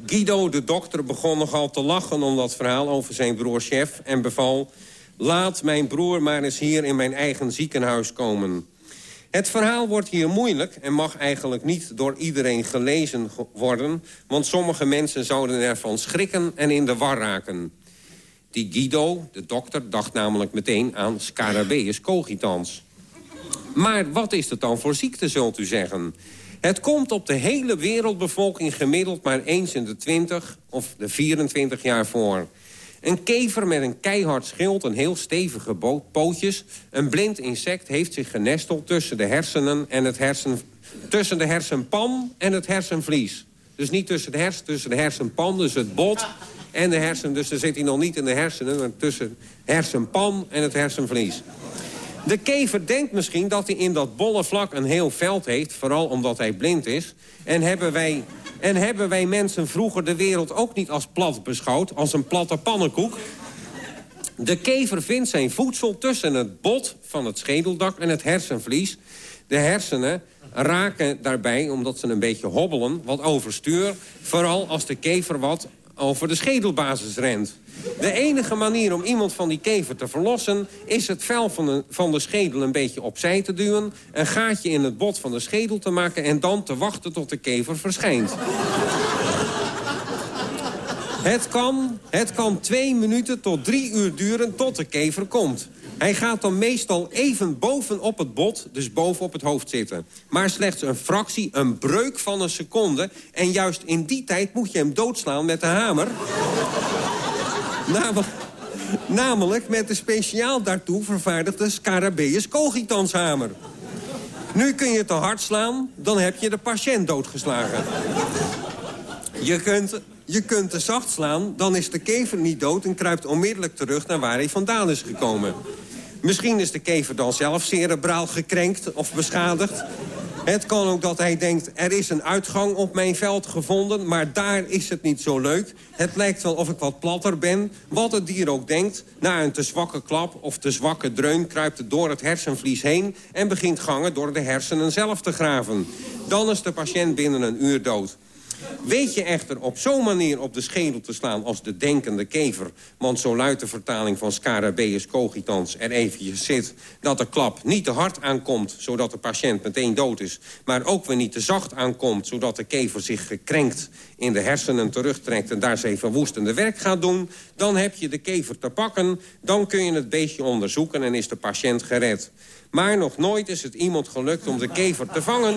Guido, de dokter, begon nogal te lachen om dat verhaal over zijn broer chef... en beval, laat mijn broer maar eens hier in mijn eigen ziekenhuis komen. Het verhaal wordt hier moeilijk en mag eigenlijk niet door iedereen gelezen worden... want sommige mensen zouden ervan schrikken en in de war raken. Die Guido, de dokter, dacht namelijk meteen aan Scarabeus cogitans. Maar wat is het dan voor ziekte, zult u zeggen? Het komt op de hele wereldbevolking gemiddeld maar eens in de 20 of de 24 jaar voor. Een kever met een keihard schild en heel stevige pootjes... een blind insect heeft zich genesteld tussen de hersenen en het hersen... tussen de hersenpan en het hersenvlies. Dus niet tussen de, hersen, tussen de hersenpan, dus het bot en de hersen. Dus dan zit hij nog niet in de hersenen, maar tussen hersenpan en het hersenvlies. De kever denkt misschien dat hij in dat bolle vlak een heel veld heeft... vooral omdat hij blind is. En hebben wij, en hebben wij mensen vroeger de wereld ook niet als plat beschouwd... als een platte pannenkoek? De kever vindt zijn voedsel tussen het bot van het schedeldak en het hersenvlies. De hersenen raken daarbij, omdat ze een beetje hobbelen, wat overstuur. Vooral als de kever wat over de schedelbasis rent. De enige manier om iemand van die kever te verlossen... is het vel van de, schedel een beetje opzij te duwen... een gaatje in het bot van de schedel te maken... en dan te wachten tot de kever verschijnt. Het kan, het kan twee minuten tot drie uur duren tot de kever komt. Hij gaat dan meestal even bovenop het bot, dus bovenop het hoofd zitten. Maar slechts een fractie, een breuk van een seconde. En juist in die tijd moet je hem doodslaan met de hamer. namelijk, met de speciaal daartoe vervaardigde Scarabeus cogitanshamer. Nu kun je te hard slaan, dan heb je de patiënt doodgeslagen. Je kunt, je kunt te zacht slaan, dan is de kever niet dood... en kruipt onmiddellijk terug naar waar hij vandaan is gekomen. Misschien is de kever dan zelf cerebraal gekrenkt of beschadigd. Het kan ook dat hij denkt, er is een uitgang op mijn veld gevonden... maar daar is het niet zo leuk. Het lijkt wel of ik wat platter ben. Wat het dier ook denkt, na een te zwakke klap of te zwakke dreun... kruipt het door het hersenvlies heen... en begint gangen door de hersenen zelf te graven. Dan is de patiënt binnen een uur dood. Weet je echter op zo'n manier op de schedel te slaan als de denkende kever... want zo luidt de vertaling van Scarabeus cogitans er eventjes zit... dat de klap niet te hard aankomt, zodat de patiënt meteen dood is... maar ook weer niet te zacht aankomt, zodat de kever zich gekrenkt... in de hersenen terugtrekt en daar zijn verwoestende werk gaat doen... dan heb je de kever te pakken, dan kun je het beestje onderzoeken... en is de patiënt gered. Maar nog nooit is het iemand gelukt om de kever te vangen...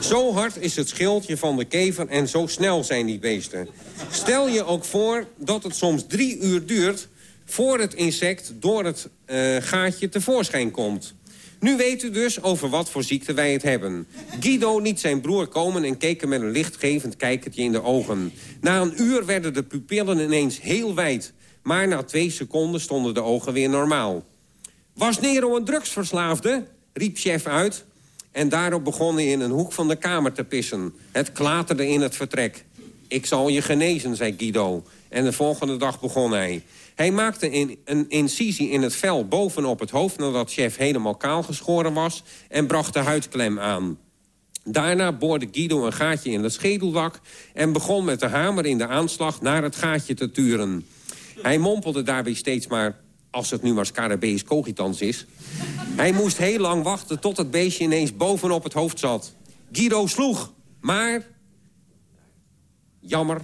Zo hard is het schildje van de kever en zo snel zijn die beesten. Stel je ook voor dat het soms drie uur duurt... voor het insect door het uh, gaatje tevoorschijn komt. Nu weet u dus over wat voor ziekte wij het hebben. Guido liet zijn broer komen en keek hem met een lichtgevend kijkertje in de ogen. Na een uur werden de pupillen ineens heel wijd. Maar na twee seconden stonden de ogen weer normaal. Was Nero een drugsverslaafde? riep chef uit. En daarop begon hij in een hoek van de kamer te pissen. Het klaterde in het vertrek. Ik zal je genezen, zei Guido. En de volgende dag begon hij. Hij maakte een incisie in het vel bovenop het hoofd... nadat chef helemaal kaal geschoren was... en bracht de huidklem aan. Daarna boorde Guido een gaatje in het schedeldak... en begon met de hamer in de aanslag naar het gaatje te turen. Hij mompelde daarbij steeds maar als het nu maar Scarabeus cogitans is. Hij moest heel lang wachten tot het beestje ineens bovenop het hoofd zat. Guido sloeg, maar... Jammer,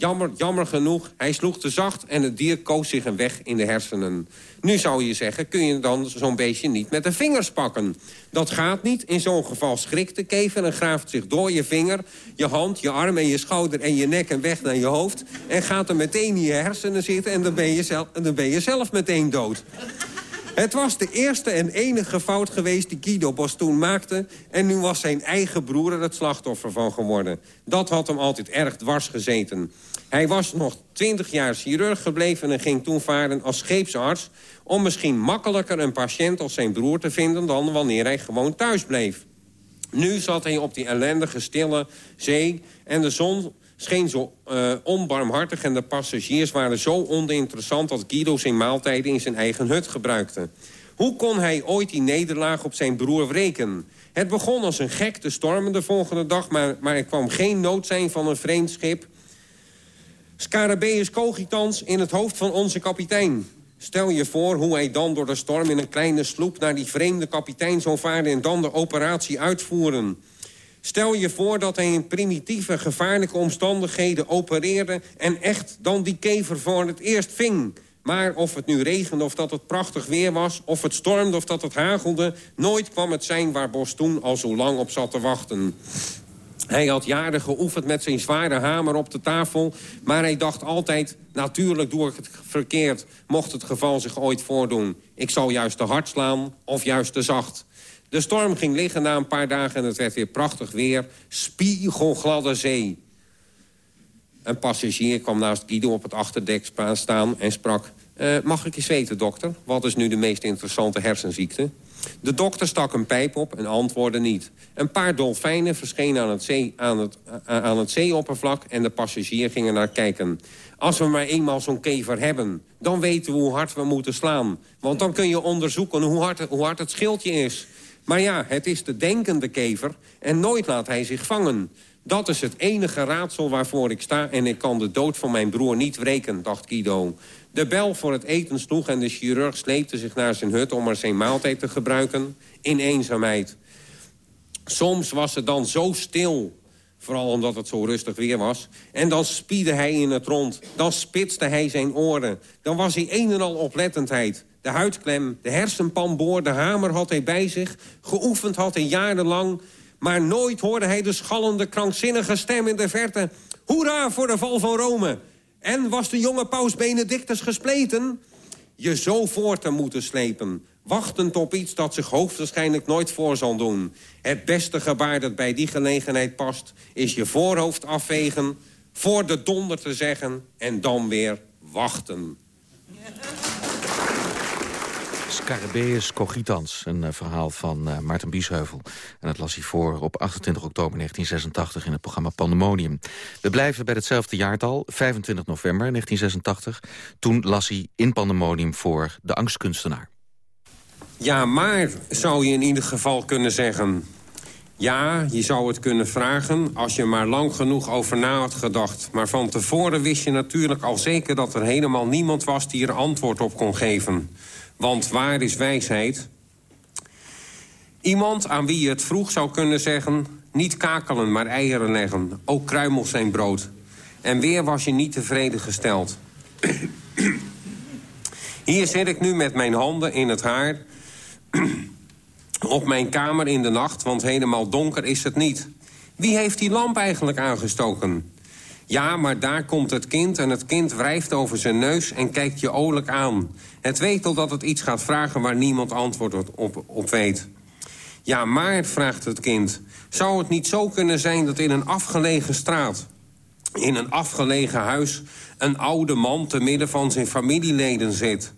jammer, jammer genoeg. Hij sloeg te zacht en het dier koos zich een weg in de hersenen. Nu zou je zeggen, kun je dan zo'n beestje niet met de vingers pakken? Dat gaat niet. In zo'n geval schrikt de kever en graaft zich door je vinger... je hand, je arm en je schouder en je nek en weg naar je hoofd... en gaat er meteen in je hersenen zitten en dan ben je zelf, dan ben je zelf meteen dood. Het was de eerste en enige fout geweest die Guido Bos toen maakte... en nu was zijn eigen broer er het slachtoffer van geworden. Dat had hem altijd erg dwars gezeten. Hij was nog 20 jaar chirurg gebleven en ging toen varen als scheepsarts... om misschien makkelijker een patiënt als zijn broer te vinden... dan wanneer hij gewoon thuis bleef. Nu zat hij op die ellendige stille zee en de zon scheen zo uh, onbarmhartig... en de passagiers waren zo oninteressant dat Guido zijn maaltijden in zijn eigen hut gebruikte. Hoe kon hij ooit die nederlaag op zijn broer wreken? Het begon als een gek te stormen de volgende dag... maar, maar er kwam geen nood zijn van een vreemd schip. Scarabeus cogitans in het hoofd van onze kapitein. Stel je voor hoe hij dan door de storm in een kleine sloep... naar die vreemde kapitein zou varen en dan de operatie uitvoeren. Stel je voor dat hij in primitieve, gevaarlijke omstandigheden opereerde... en echt dan die kever voor het eerst ving... Maar of het nu regende of dat het prachtig weer was... of het stormde of dat het hagelde... nooit kwam het zijn waar Bos toen al zo lang op zat te wachten. Hij had jaren geoefend met zijn zware hamer op de tafel... maar hij dacht altijd, natuurlijk doe ik het verkeerd... mocht het geval zich ooit voordoen. Ik zal juist te hard slaan of juist te zacht. De storm ging liggen na een paar dagen en het werd weer prachtig weer. Spiegelgladde zee. Een passagier kwam naast Guido op het achterdek staan en sprak... Uh, mag ik eens weten, dokter, wat is nu de meest interessante hersenziekte? De dokter stak een pijp op en antwoordde niet. Een paar dolfijnen verschenen aan het, zee, aan, het, aan het zeeoppervlak... en de passagier ging er naar kijken. Als we maar eenmaal zo'n kever hebben, dan weten we hoe hard we moeten slaan. Want dan kun je onderzoeken hoe hard, hoe hard het schildje is. Maar ja, het is de denkende kever en nooit laat hij zich vangen. Dat is het enige raadsel waarvoor ik sta... en ik kan de dood van mijn broer niet wreken, dacht Guido. De bel voor het eten sloeg en de chirurg sleepte zich naar zijn hut... om er zijn maaltijd te gebruiken, in eenzaamheid. Soms was het dan zo stil, vooral omdat het zo rustig weer was... en dan spiedde hij in het rond, dan spitste hij zijn oren... dan was hij een en al oplettendheid... De huidklem, de hersenpanboor, de hamer had hij bij zich. Geoefend had hij jarenlang. Maar nooit hoorde hij de schallende, krankzinnige stem in de verte. Hoera voor de val van Rome! En was de jonge paus Benedictus gespleten? Je zo voort te moeten slepen. Wachtend op iets dat zich hoogstwaarschijnlijk nooit voor zal doen. Het beste gebaar dat bij die gelegenheid past... is je voorhoofd afvegen, voor de donder te zeggen... en dan weer wachten. Scarabeus Cogitans, een uh, verhaal van uh, Maarten Biesheuvel. En dat las hij voor op 28 oktober 1986 in het programma Pandemonium. We blijven bij hetzelfde jaartal, 25 november 1986. Toen las hij in Pandemonium voor De Angstkunstenaar. Ja, maar zou je in ieder geval kunnen zeggen... Ja, je zou het kunnen vragen als je maar lang genoeg over na had gedacht. Maar van tevoren wist je natuurlijk al zeker dat er helemaal niemand was... die er antwoord op kon geven. Want waar is wijsheid? Iemand aan wie je het vroeg zou kunnen zeggen... niet kakelen, maar eieren leggen. Ook kruimels zijn brood. En weer was je niet tevreden gesteld. Hier zit ik nu met mijn handen in het haar... op mijn kamer in de nacht, want helemaal donker is het niet. Wie heeft die lamp eigenlijk aangestoken? Ja, maar daar komt het kind en het kind wrijft over zijn neus en kijkt je oorlijk aan. Het weet al dat het iets gaat vragen waar niemand antwoord op, op weet. Ja, maar, vraagt het kind, zou het niet zo kunnen zijn dat in een afgelegen straat... in een afgelegen huis een oude man te midden van zijn familieleden zit?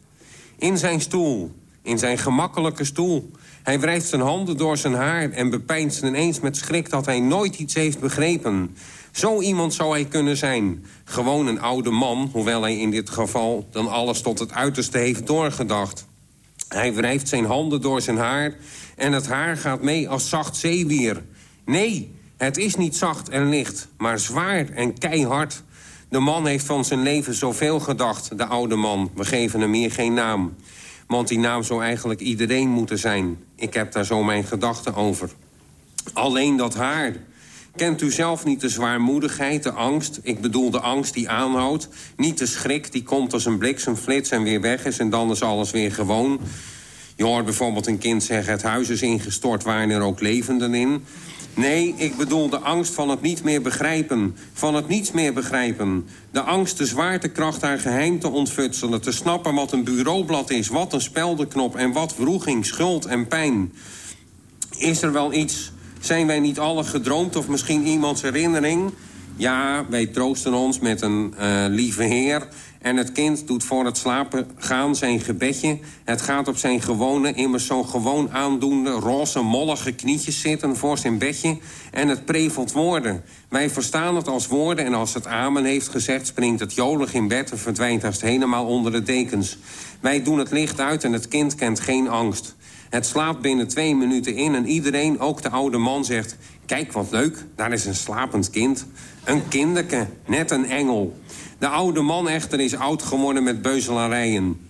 In zijn stoel, in zijn gemakkelijke stoel... Hij wrijft zijn handen door zijn haar en bepijnst ineens met schrik dat hij nooit iets heeft begrepen. Zo iemand zou hij kunnen zijn. Gewoon een oude man, hoewel hij in dit geval dan alles tot het uiterste heeft doorgedacht. Hij wrijft zijn handen door zijn haar en het haar gaat mee als zacht zeewier. Nee, het is niet zacht en licht, maar zwaar en keihard. De man heeft van zijn leven zoveel gedacht, de oude man. We geven hem hier geen naam. Want die naam zou eigenlijk iedereen moeten zijn. Ik heb daar zo mijn gedachten over. Alleen dat haar, Kent u zelf niet de zwaarmoedigheid, de angst? Ik bedoel de angst die aanhoudt. Niet de schrik, die komt als een bliksemflits en weer weg is... en dan is alles weer gewoon. Je hoort bijvoorbeeld een kind zeggen... het huis is ingestort, waren er ook levenden in. Nee, ik bedoel de angst van het niet meer begrijpen. Van het niets meer begrijpen. De angst de zwaartekracht haar geheim te ontfutselen. Te snappen wat een bureaublad is, wat een speldenknop... en wat wroeging, schuld en pijn. Is er wel iets zijn wij niet alle gedroomd of misschien iemands herinnering? Ja, wij troosten ons met een uh, lieve heer... En het kind doet voor het slapen gaan zijn gebedje. Het gaat op zijn gewone, immers zo gewoon aandoende... roze, mollige knietjes zitten voor zijn bedje. En het prevelt woorden. Wij verstaan het als woorden en als het amen heeft gezegd... springt het jolig in bed en verdwijnt haast helemaal onder de dekens. Wij doen het licht uit en het kind kent geen angst. Het slaapt binnen twee minuten in en iedereen, ook de oude man, zegt... Kijk, wat leuk, daar is een slapend kind. Een kinderke, net een engel. De oude man echter is oud geworden met beuzelarijen.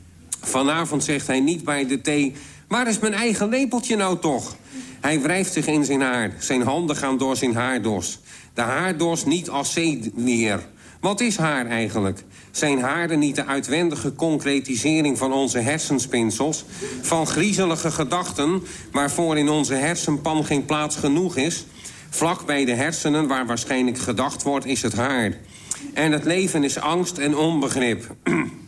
Vanavond zegt hij niet bij de thee... Waar is mijn eigen lepeltje nou toch? Hij wrijft zich in zijn haar. Zijn handen gaan door zijn haardos. De haardos niet als zeeweer. Wat is haar eigenlijk? Zijn haren niet de uitwendige concretisering van onze hersenspinsels? Van griezelige gedachten waarvoor in onze hersenpan geen plaats genoeg is? Vlak bij de hersenen, waar waarschijnlijk gedacht wordt, is het haar. En het leven is angst en onbegrip.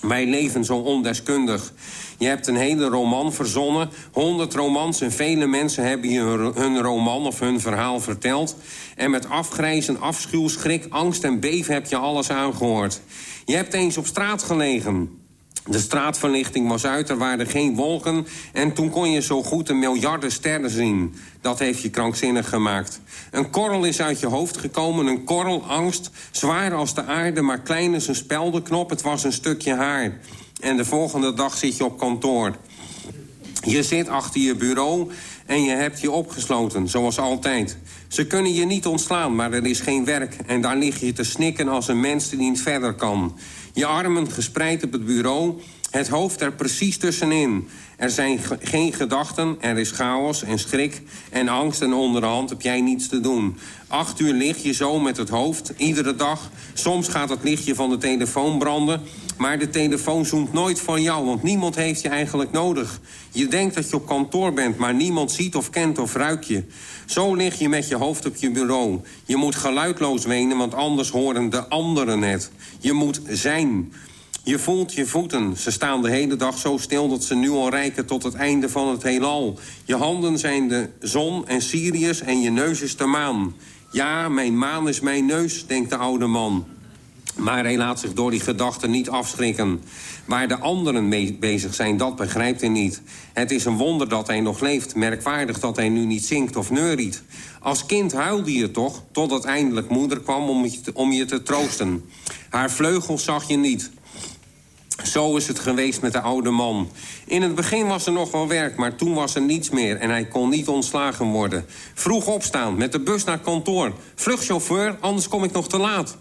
Wij leven zo ondeskundig. Je hebt een hele roman verzonnen, honderd romans... en vele mensen hebben je hun roman of hun verhaal verteld. En met afgrijzen, afschuw, schrik, angst en beven heb je alles aangehoord. Je hebt eens op straat gelegen. De straatverlichting was uit, er waren geen wolken... en toen kon je zo goed een miljarden sterren zien. Dat heeft je krankzinnig gemaakt. Een korrel is uit je hoofd gekomen, een korrel angst... zwaar als de aarde, maar klein als een speldenknop. Het was een stukje haar. En de volgende dag zit je op kantoor. Je zit achter je bureau en je hebt je opgesloten, zoals altijd. Ze kunnen je niet ontslaan, maar er is geen werk. En daar lig je te snikken als een mens die niet verder kan. Je armen gespreid op het bureau, het hoofd er precies tussenin. Er zijn geen gedachten, er is chaos en schrik en angst... en onderhand heb jij niets te doen. Acht uur lig je zo met het hoofd, iedere dag. Soms gaat het lichtje van de telefoon branden... maar de telefoon zoemt nooit van jou, want niemand heeft je eigenlijk nodig. Je denkt dat je op kantoor bent, maar niemand ziet of kent of ruikt je. Zo lig je met je hoofd op je bureau. Je moet geluidloos wenen, want anders horen de anderen het. Je moet zijn... Je voelt je voeten. Ze staan de hele dag zo stil dat ze nu al reiken tot het einde van het heelal. Je handen zijn de zon en Sirius en je neus is de maan. Ja, mijn maan is mijn neus, denkt de oude man. Maar hij laat zich door die gedachten niet afschrikken. Waar de anderen mee bezig zijn, dat begrijpt hij niet. Het is een wonder dat hij nog leeft. Merkwaardig dat hij nu niet zingt of neuriet. Als kind huilde je toch, totdat eindelijk moeder kwam om om je te troosten. Haar vleugels zag je niet. Zo is het geweest met de oude man. In het begin was er nog wel werk, maar toen was er niets meer... en hij kon niet ontslagen worden. Vroeg opstaan, met de bus naar kantoor. Vluchtchauffeur, anders kom ik nog te laat.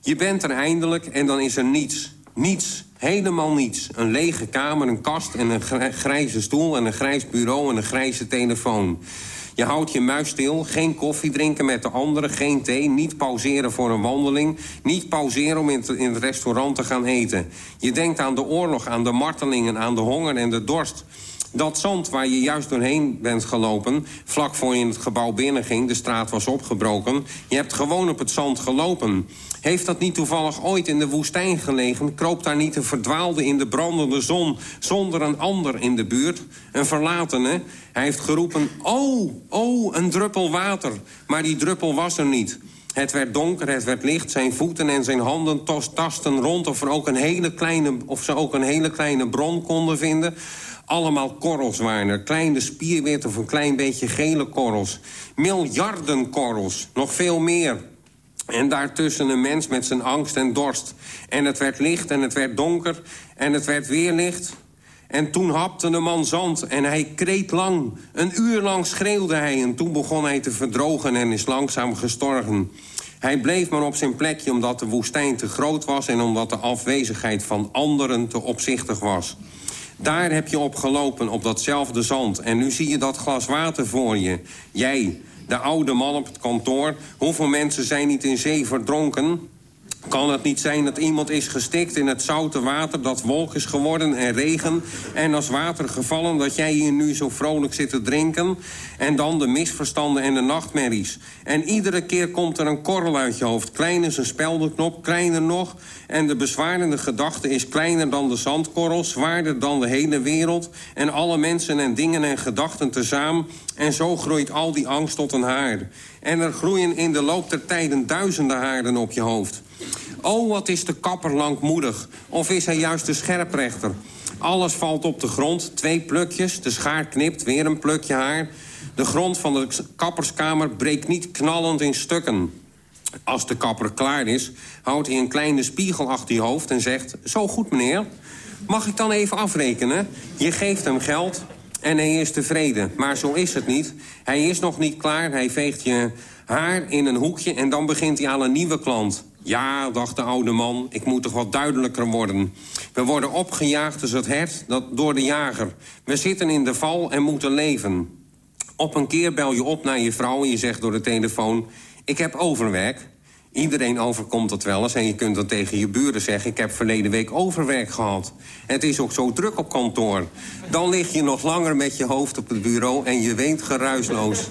Je bent er eindelijk en dan is er niets. Niets, helemaal niets. Een lege kamer, een kast en een grijze stoel... en een grijs bureau en een grijze telefoon. Je houdt je muis stil, geen koffie drinken met de anderen, geen thee... niet pauzeren voor een wandeling, niet pauzeren om in, het restaurant te gaan eten. Je denkt aan de oorlog, aan de martelingen, aan de honger en de dorst... Dat zand waar je juist doorheen bent gelopen... vlak voor je in het gebouw binnenging, de straat was opgebroken... je hebt gewoon op het zand gelopen. Heeft dat niet toevallig ooit in de woestijn gelegen? Kroop daar niet een verdwaalde in de brandende zon... zonder een ander in de buurt? Een verlatene? Hij heeft geroepen, oh, oh, een druppel water. Maar die druppel was er niet. Het werd donker, het werd licht. Zijn voeten en zijn handen tasten rond of, er ook een hele kleine, of ze ook een hele kleine bron konden vinden. Allemaal korrels waren er. Kleine spierwit of een klein beetje gele korrels. Miljarden korrels. Nog veel meer. En daartussen een mens met zijn angst en dorst. En het werd licht en het werd donker en het werd weer licht. En toen hapte de man zand en hij kreet lang. Een uur lang schreeuwde hij en toen begon hij te verdrogen en is langzaam gestorven. Hij bleef maar op zijn plekje omdat de woestijn te groot was... en omdat de afwezigheid van anderen te opzichtig was. Daar heb je op gelopen, op datzelfde zand. En nu zie je dat glas water voor je. Jij, de oude man op het kantoor. Hoeveel mensen zijn niet in zee verdronken? Kan het niet zijn dat iemand is gestikt in het zoute water... dat wolk is geworden en regen en als water gevallen... dat jij hier nu zo vrolijk zit te drinken? En dan de misverstanden en de nachtmerries. En iedere keer komt er een korrel uit je hoofd. Klein is een speldenknop, kleiner nog. En de bezwarende gedachte is kleiner dan de zandkorrel... zwaarder dan de hele wereld. En alle mensen en dingen en gedachten tezamen. En zo groeit al die angst tot een haar. En er groeien in de loop der tijden duizenden haarden op je hoofd. Oh, wat is de kapper langmoedig. Of is hij juist de scherprechter? Alles valt op de grond, twee plukjes, de schaar knipt, weer een plukje haar. De grond van de kapperskamer breekt niet knallend in stukken. Als de kapper klaar is, houdt hij een kleine spiegel achter je hoofd en zegt... Zo goed, meneer. Mag ik dan even afrekenen? Je geeft hem geld en hij is tevreden. Maar zo is het niet. Hij is nog niet klaar, hij veegt je haar in een hoekje... en dan begint hij aan een nieuwe klant. Ja, dacht de oude man, ik moet toch wat duidelijker worden. We worden opgejaagd als het hert dat door de jager. We zitten in de val en moeten leven. Op een keer bel je op naar je vrouw en je zegt door de telefoon... ik heb overwerk. Iedereen overkomt dat wel eens en je kunt dan tegen je buren zeggen... ik heb verleden week overwerk gehad. Het is ook zo druk op kantoor. Dan lig je nog langer met je hoofd op het bureau en je weent geruisloos.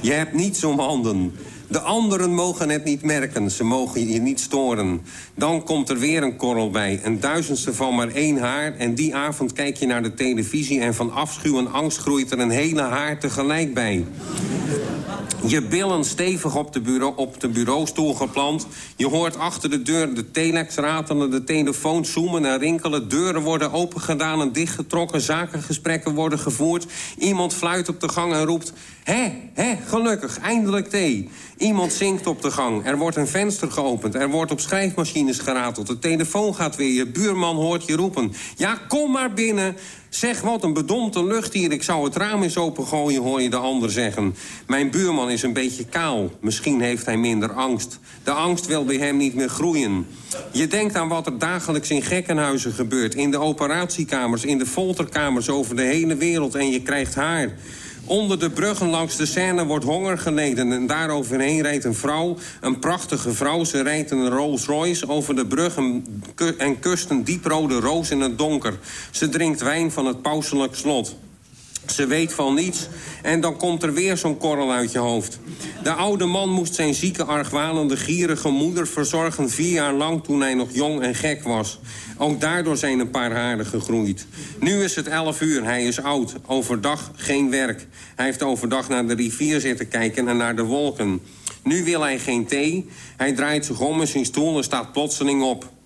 Je hebt niets om handen. De anderen mogen het niet merken, ze mogen je niet storen. Dan komt er weer een korrel bij, een duizendste van maar één haar... en die avond kijk je naar de televisie... en van afschuw en angst groeit er een hele haar tegelijk bij. Je billen stevig op de, bureau, op de bureaustoel geplant. Je hoort achter de deur de telex ratelen, de telefoon zoomen en rinkelen. Deuren worden opengedaan en dichtgetrokken. Zakengesprekken worden gevoerd. Iemand fluit op de gang en roept... Hé, hé, gelukkig, eindelijk thee. Iemand zingt op de gang. Er wordt een venster geopend. Er wordt op schrijfmachines gerateld. De telefoon gaat weer. Je buurman hoort je roepen. Ja, kom maar binnen. Zeg, wat een bedompte lucht hier. Ik zou het raam eens opengooien, hoor je de ander zeggen. Mijn buurman is een beetje kaal. Misschien heeft hij minder angst. De angst wil bij hem niet meer groeien. Je denkt aan wat er dagelijks in gekkenhuizen gebeurt. In de operatiekamers, in de folterkamers over de hele wereld. En je krijgt haar. Onder de bruggen langs de Seine wordt honger geleden... en daaroverheen rijdt een vrouw, een prachtige vrouw. Ze rijdt een Rolls Royce over de bruggen en kust een dieprode roos in het donker. Ze drinkt wijn van het pauselijk slot. Ze weet van niets en dan komt er weer zo'n korrel uit je hoofd. De oude man moest zijn zieke, argwanende, gierige moeder verzorgen... vier jaar lang toen hij nog jong en gek was. Ook daardoor zijn een paar haren gegroeid. Nu is het elf uur, hij is oud. Overdag geen werk. Hij heeft overdag naar de rivier zitten kijken en naar de wolken. Nu wil hij geen thee. Hij draait zich om in zijn stoel en staat plotseling op.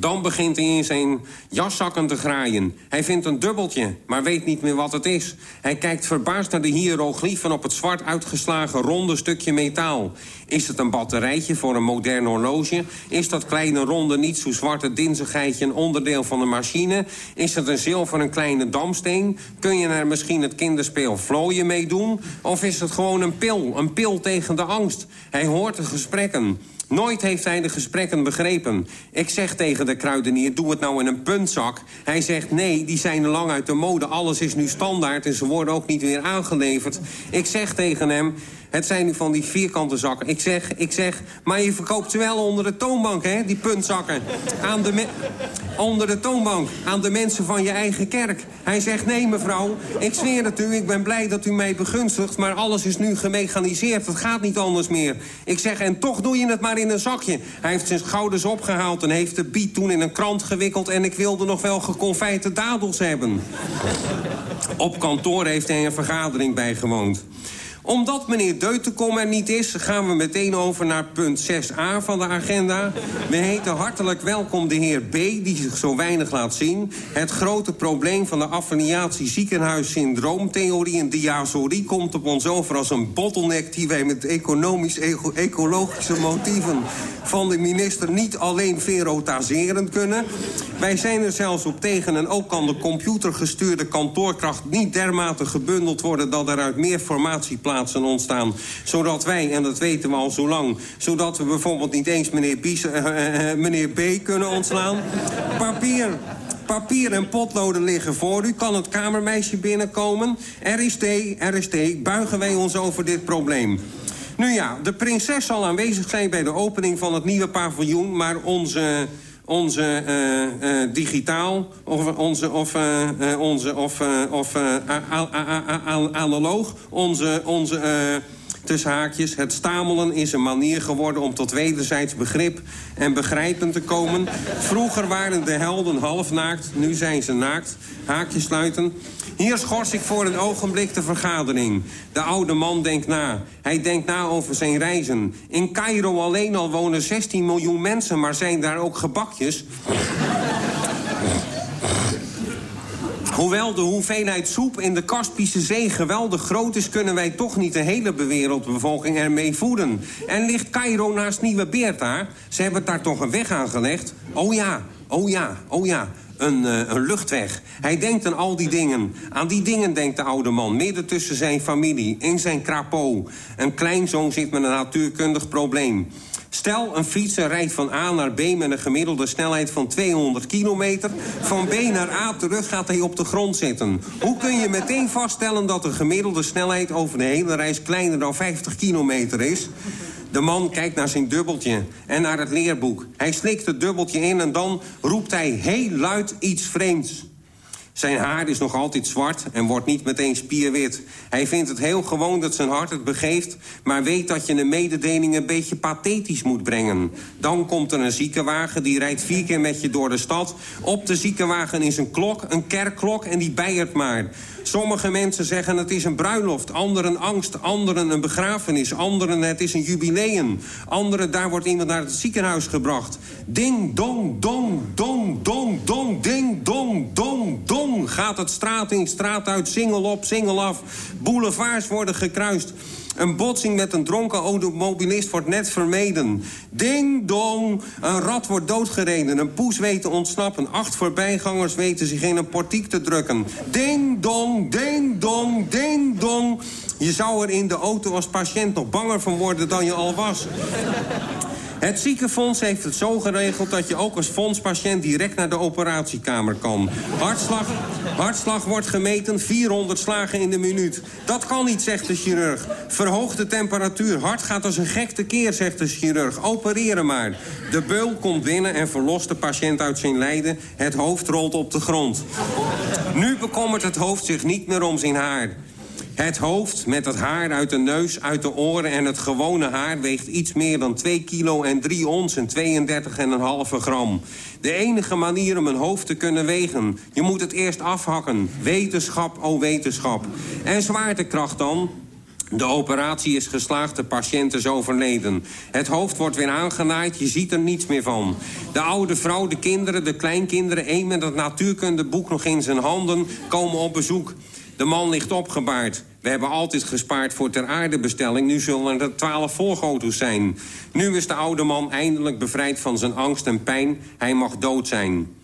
Dan begint hij in zijn jaszakken te graaien. Hij vindt een dubbeltje, maar weet niet meer wat het is. Hij kijkt verbaasd naar de hieroglyphen op het zwart uitgeslagen ronde stukje metaal. Is het een batterijtje voor een modern horloge? Is dat kleine ronde niet zo zwarte dinzigheidje een onderdeel van de machine? Is het een zilveren kleine damsteen? Kun je er misschien het kinderspeel vlooien mee doen? Of is het gewoon een pil, een pil tegen de angst? Hij hoort de gesprekken. Nooit heeft hij de gesprekken begrepen. Ik zeg tegen de kruidenier, doe het nou in een puntzak. Hij zegt, nee, die zijn lang uit de mode. Alles is nu standaard en ze worden ook niet meer aangeleverd. Ik zeg tegen hem, het zijn nu van die vierkante zakken. Ik zeg, ik zeg, maar je verkoopt ze wel onder de toonbank, hè, die puntzakken. Aan de onder de toonbank, aan de mensen van je eigen kerk. Hij zegt, nee mevrouw, ik zweer het u, ik ben blij dat u mij begunstigt... maar alles is nu gemechaniseerd, het gaat niet anders meer. Ik zeg, en toch doe je het maar in een zakje. Hij heeft zijn schouders opgehaald en heeft de biet toen in een krant gewikkeld... en ik wilde nog wel geconfijte dadels hebben. Op kantoor heeft hij een vergadering bijgewoond omdat meneer Deutenkom er niet is, gaan we meteen over naar punt 6a van de agenda. We heten hartelijk welkom de heer B, die zich zo weinig laat zien. Het grote probleem van de affiliatie ziekenhuis-syndroomtheorie en diazorie komt op ons over als een bottleneck die wij met economisch-ecologische motieven van de minister niet alleen verotaseren kunnen. Wij zijn er zelfs op tegen en ook kan de computergestuurde kantoorkracht niet dermate gebundeld worden dat er uit meer formatie plaatsen ontstaan. Zodat wij, en dat weten we al zo lang... zodat we bijvoorbeeld niet eens meneer, Bies, uh, uh, meneer B kunnen ontslaan. Papier, papier en potloden liggen voor u. Kan het kamermeisje binnenkomen? Is thee. Buigen wij ons over dit probleem. Nu ja, de prinses zal aanwezig zijn bij de opening van het nieuwe paviljoen... maar onze onze uh, uh, digitaal of onze of uh, onze of of analoog onze onze tussen haakjes. Het stamelen is een manier geworden om tot wederzijds begrip en begrijpen te komen. Vroeger waren de helden half naakt, nu zijn ze naakt. Haakjes sluiten. Hier schors ik voor een ogenblik de vergadering. De oude man denkt na. Hij denkt na over zijn reizen. In Cairo alleen al wonen 16 miljoen mensen, maar zijn daar ook gebakjes? Hoewel de hoeveelheid soep in de Kaspische Zee geweldig groot is... kunnen wij toch niet de hele wereldbevolking ermee voeden. En ligt Cairo naast Nieuwe Beerta? Ze hebben daar toch een weg aangelegd? Oh ja, oh ja, oh ja. Een, uh, een, luchtweg. Hij denkt aan al die dingen. Aan die dingen denkt de oude man, midden tussen zijn familie, in zijn crapo. Een kleinzoon zit met een natuurkundig probleem. Stel, een fietser rijdt van A naar B met een gemiddelde snelheid van 200 kilometer. Van B naar A terug gaat hij op de grond zitten. Hoe kun je meteen vaststellen dat de gemiddelde snelheid over de hele reis kleiner dan 50 kilometer is? De man kijkt naar zijn dubbeltje en naar het leerboek. Hij slikt het dubbeltje in en dan roept hij heel luid iets vreemds. Zijn haar is nog altijd zwart en wordt niet meteen spierwit. Hij vindt het heel gewoon dat zijn hart het begeeft... maar weet dat je een mededeling een beetje pathetisch moet brengen. Dan komt er een ziekenwagen, die rijdt vier keer met je door de stad. Op de ziekenwagen is een klok, een kerkklok en die bijert maar. Sommige mensen zeggen het is een bruiloft, anderen angst, anderen een begrafenis, anderen het is een jubileum. Anderen daar wordt iemand naar het ziekenhuis gebracht. Ding, dong, dong, dong, dong, dong, ding, dong, dong, dong. Gaat het straat in, straat uit, singel op, singel af. Boulevards worden gekruist. Een botsing met een dronken automobilist wordt net vermeden. Ding dong, een rat wordt doodgereden. Een poes weet te ontsnappen. Acht voorbijgangers weten zich in een portiek te drukken. Ding dong, ding dong, ding dong. Je zou er in de auto als patiënt nog banger van worden dan je al was. Het ziekenfonds heeft het zo geregeld dat je ook als fondspatiënt direct naar de operatiekamer kan. Hartslag, hartslag wordt gemeten, 400 slagen in de minuut. Dat kan niet, zegt de chirurg. Verhoog de temperatuur, hart gaat als een gek tekeer, zegt de chirurg. Opereren maar. De beul komt binnen en verlost de patiënt uit zijn lijden. Het hoofd rolt op de grond. Nu bekommert het hoofd zich niet meer om zijn haar. Het hoofd met het haar uit de neus, uit de oren en het gewone haar... weegt iets meer dan 2 kilo en 3 ons en 32,5 gram. De enige manier om een hoofd te kunnen wegen. Je moet het eerst afhakken. Wetenschap, oh wetenschap. En zwaartekracht dan? De operatie is geslaagd, de patiënt is overleden. Het hoofd wordt weer aangenaaid, je ziet er niets meer van. De oude vrouw, de kinderen, de kleinkinderen... één met het natuurkundeboek nog in zijn handen, komen op bezoek. De man ligt opgebaard. We hebben altijd gespaard voor ter aardebestelling. Nu zullen er twaalf volgauto's zijn. Nu is de oude man eindelijk bevrijd van zijn angst en pijn. Hij mag dood zijn.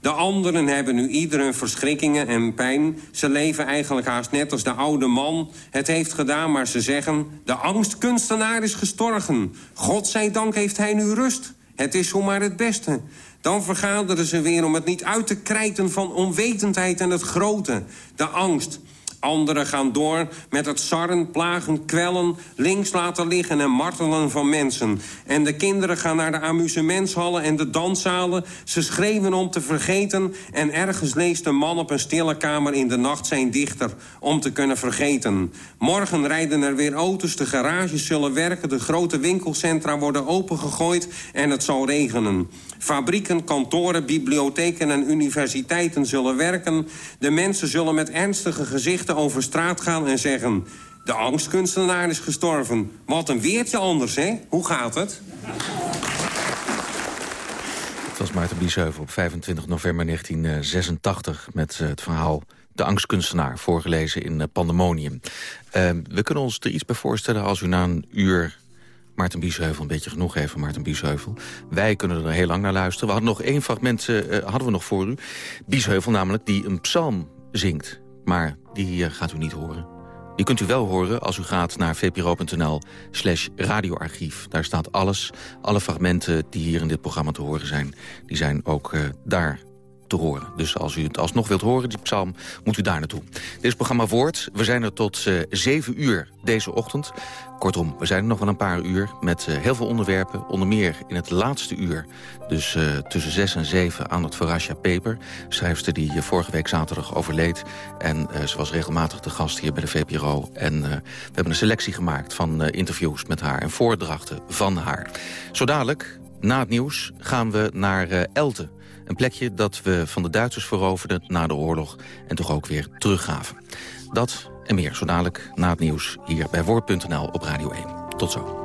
De anderen hebben nu ieder verschrikkingen en pijn. Ze leven eigenlijk haast net als de oude man het heeft gedaan, maar ze zeggen... de angstkunstenaar is gestorven. God zij dank heeft hij nu rust. Het is zomaar het beste. Dan vergaderen ze weer om het niet uit te krijten van onwetendheid en het grote. De angst. Anderen gaan door met het sarren, plagen, kwellen... links laten liggen en martelen van mensen. En de kinderen gaan naar de amusementshallen en de danszalen. Ze schreeuwen om te vergeten... en ergens leest een man op een stille kamer in de nacht zijn dichter... om te kunnen vergeten. Morgen rijden er weer auto's, de garages zullen werken... de grote winkelcentra worden opengegooid en het zal regenen. Fabrieken, kantoren, bibliotheken en universiteiten zullen werken. De mensen zullen met ernstige gezichten over straat gaan en zeggen... de angstkunstenaar is gestorven. Wat een weertje anders, hè? Hoe gaat het? Het was Maarten Biesheuvel op 25 november 1986 met eh, het verhaal de angstkunstenaar, voorgelezen in eh, Pandemonium. Uh, we kunnen ons er iets bij voorstellen als u na een uur Maarten Biesheuvel een beetje genoeg heeft van Maarten Biesheuvel. Wij kunnen er heel lang naar luisteren. We hadden nog één fragment uh, hadden we nog voor u. Biesheuvel namelijk, die een psalm zingt. Maar die uh, gaat u niet horen. Die kunt u wel horen als u gaat naar vpro.nl slash radioarchief. Daar staat alles, alle fragmenten die hier in dit programma te horen zijn... die zijn ook daar te horen. Dus als u het alsnog wilt horen, die psalm, moet u daar naartoe. Dit is programma Woord. We zijn er tot uh, 7 uur deze ochtend. Kortom, we zijn er nog wel een paar uur met uh, heel veel onderwerpen. Onder meer in het laatste uur, dus uh, tussen 6 en 7... aan het Farasha Peper, schrijfster die vorige week zaterdag overleed. En ze was regelmatig de gast hier bij de VPRO. En we hebben een selectie gemaakt van interviews met haar... en voordrachten van haar. Zo dadelijk, na het nieuws, gaan we naar Elten een plekje dat we van de Duitsers veroverden na de oorlog... en toch ook weer teruggaven. Dat en meer zo dadelijk na het nieuws hier bij Woord.nl op Radio 1. Tot zo.